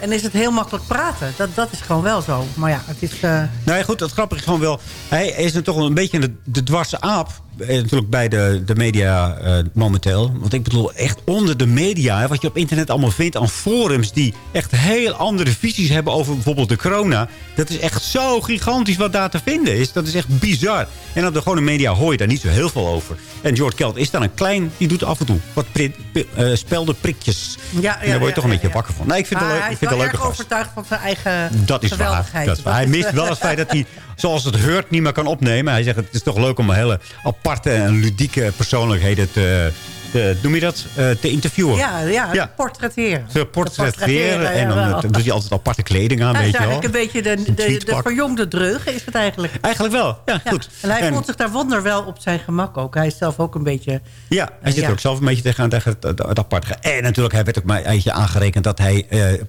En is het heel makkelijk praten. Dat, dat is gewoon wel zo. Maar ja, het is... eh, Nou ja, goed, het grappige is gewoon wel... Hij is er toch wel een beetje de, de dwarse aap. Eh, natuurlijk bij de, de media eh, momenteel. Want ik bedoel, echt onder de media... hè, wat je op internet allemaal vindt aan forums... die echt heel andere visies hebben over bijvoorbeeld de corona. Dat is echt zo gigantisch wat daar te vinden is. Dat is echt bizar. En op de gewone media hoor je daar niet zo heel veel over. En George Kelt is dan een klein... die doet af en toe wat pri, pri- eh, speldenprikjes. Ja, en daar word je ja, toch een ja, beetje ja. wakker van. Nee, ik vind het maar leuk. hij Ik is vind wel erg overtuigd van zijn eigen Dat is waar. Dat. Hij mist is, wel het feit dat hij, zoals het heurt, niet meer kan opnemen. Hij zegt, het is toch leuk om hele aparte en ludieke persoonlijkheden te... te noem je dat? Eh, te interviewen. Ja, ja, Ja. portretteren. Te portretteren. En dan ja, eh, doet hij altijd aparte kleding aan, weet je wel. eigenlijk een beetje de, de, verjongde dreugen, is het eigenlijk. Eigenlijk wel, ja, goed. En hij En- voelt zich daar wonder wel op zijn gemak ook. Hij is zelf ook een beetje... Ja, hij zit er ook zelf een beetje tegenaan tegen het, aparte. En natuurlijk, hij werd ook maar eentje aangerekend... dat hij eh, eh,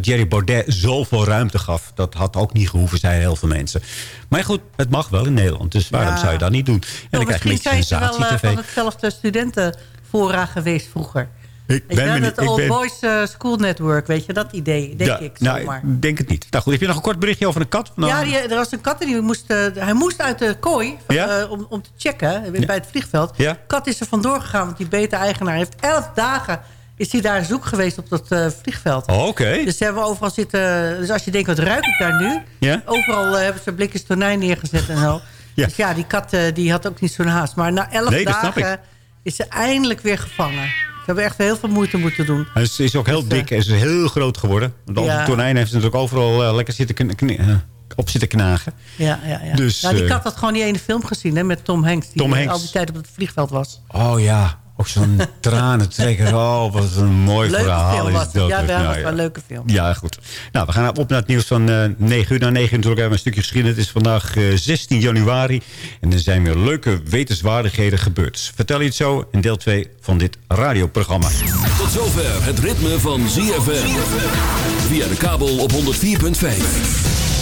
Jerry Baudet zoveel ruimte gaf. Dat had ook niet gehoeven, zeiden heel veel mensen. Maar goed, het mag wel in Nederland. Dus waarom zou je dat niet doen? En dan Nou, krijg je een beetje zijn eh, sensatie-tv. van hetzelfde studentenfora geweest vroeger. Ik je dat ik Old ben- Boys eh, School Network, weet je, dat idee, denk ja, ik nou, zomaar. ik denk het niet. Nou goed, heb je nog een kort berichtje over een kat? Nou, Ja, die, er was een kat en die moest, eh, hij moest uit de kooi van, Ja? eh, om, om te checken bij het vliegveld. De kat is er vandoor gegaan, want die bete eigenaar heeft elf dagen... is hij daar zoek geweest op dat vliegveld. Oh, Oké. Dus ze hebben overal zitten... Dus als je denkt, wat ruik ik daar nu? Ja? Overal hebben ze blikjes tonijn neergezet en zo. Ja. Dus ja, die kat die had ook niet zo'n haast. Maar na elf Nee, dagen ik. Is ze eindelijk weer gevangen. Ze hebben echt heel veel moeite moeten doen. Hij is, is ook heel dik en is heel groot geworden. Al Ja. tonijn heeft ze natuurlijk overal eh, lekker zitten kn- kn- eh, op zitten knagen. Ja, ja, ja. Dus, nou, die eh, kat had gewoon die ene film gezien hè, met Tom Hanks. Die Tom eh, Hanks. al die tijd op het vliegveld was. Oh ja, ook zo'n [LAUGHS] tranentrekker. Oh, wat een mooi Leuke verhaal. film is was het. dat. Ja, wel, Nou, was wel een leuke film. Ja, goed. Nou, we gaan op naar het nieuws van eh 9 uur. Na 9 uur natuurlijk hebben we een stukje geschiedenis. Het is vandaag eh, 16 januari. En er zijn weer leuke wetenswaardigheden gebeurd. Vertel je het zo in deel 2 van dit radioprogramma. Tot zover het ritme van ZFM. Via de kabel op 104.5.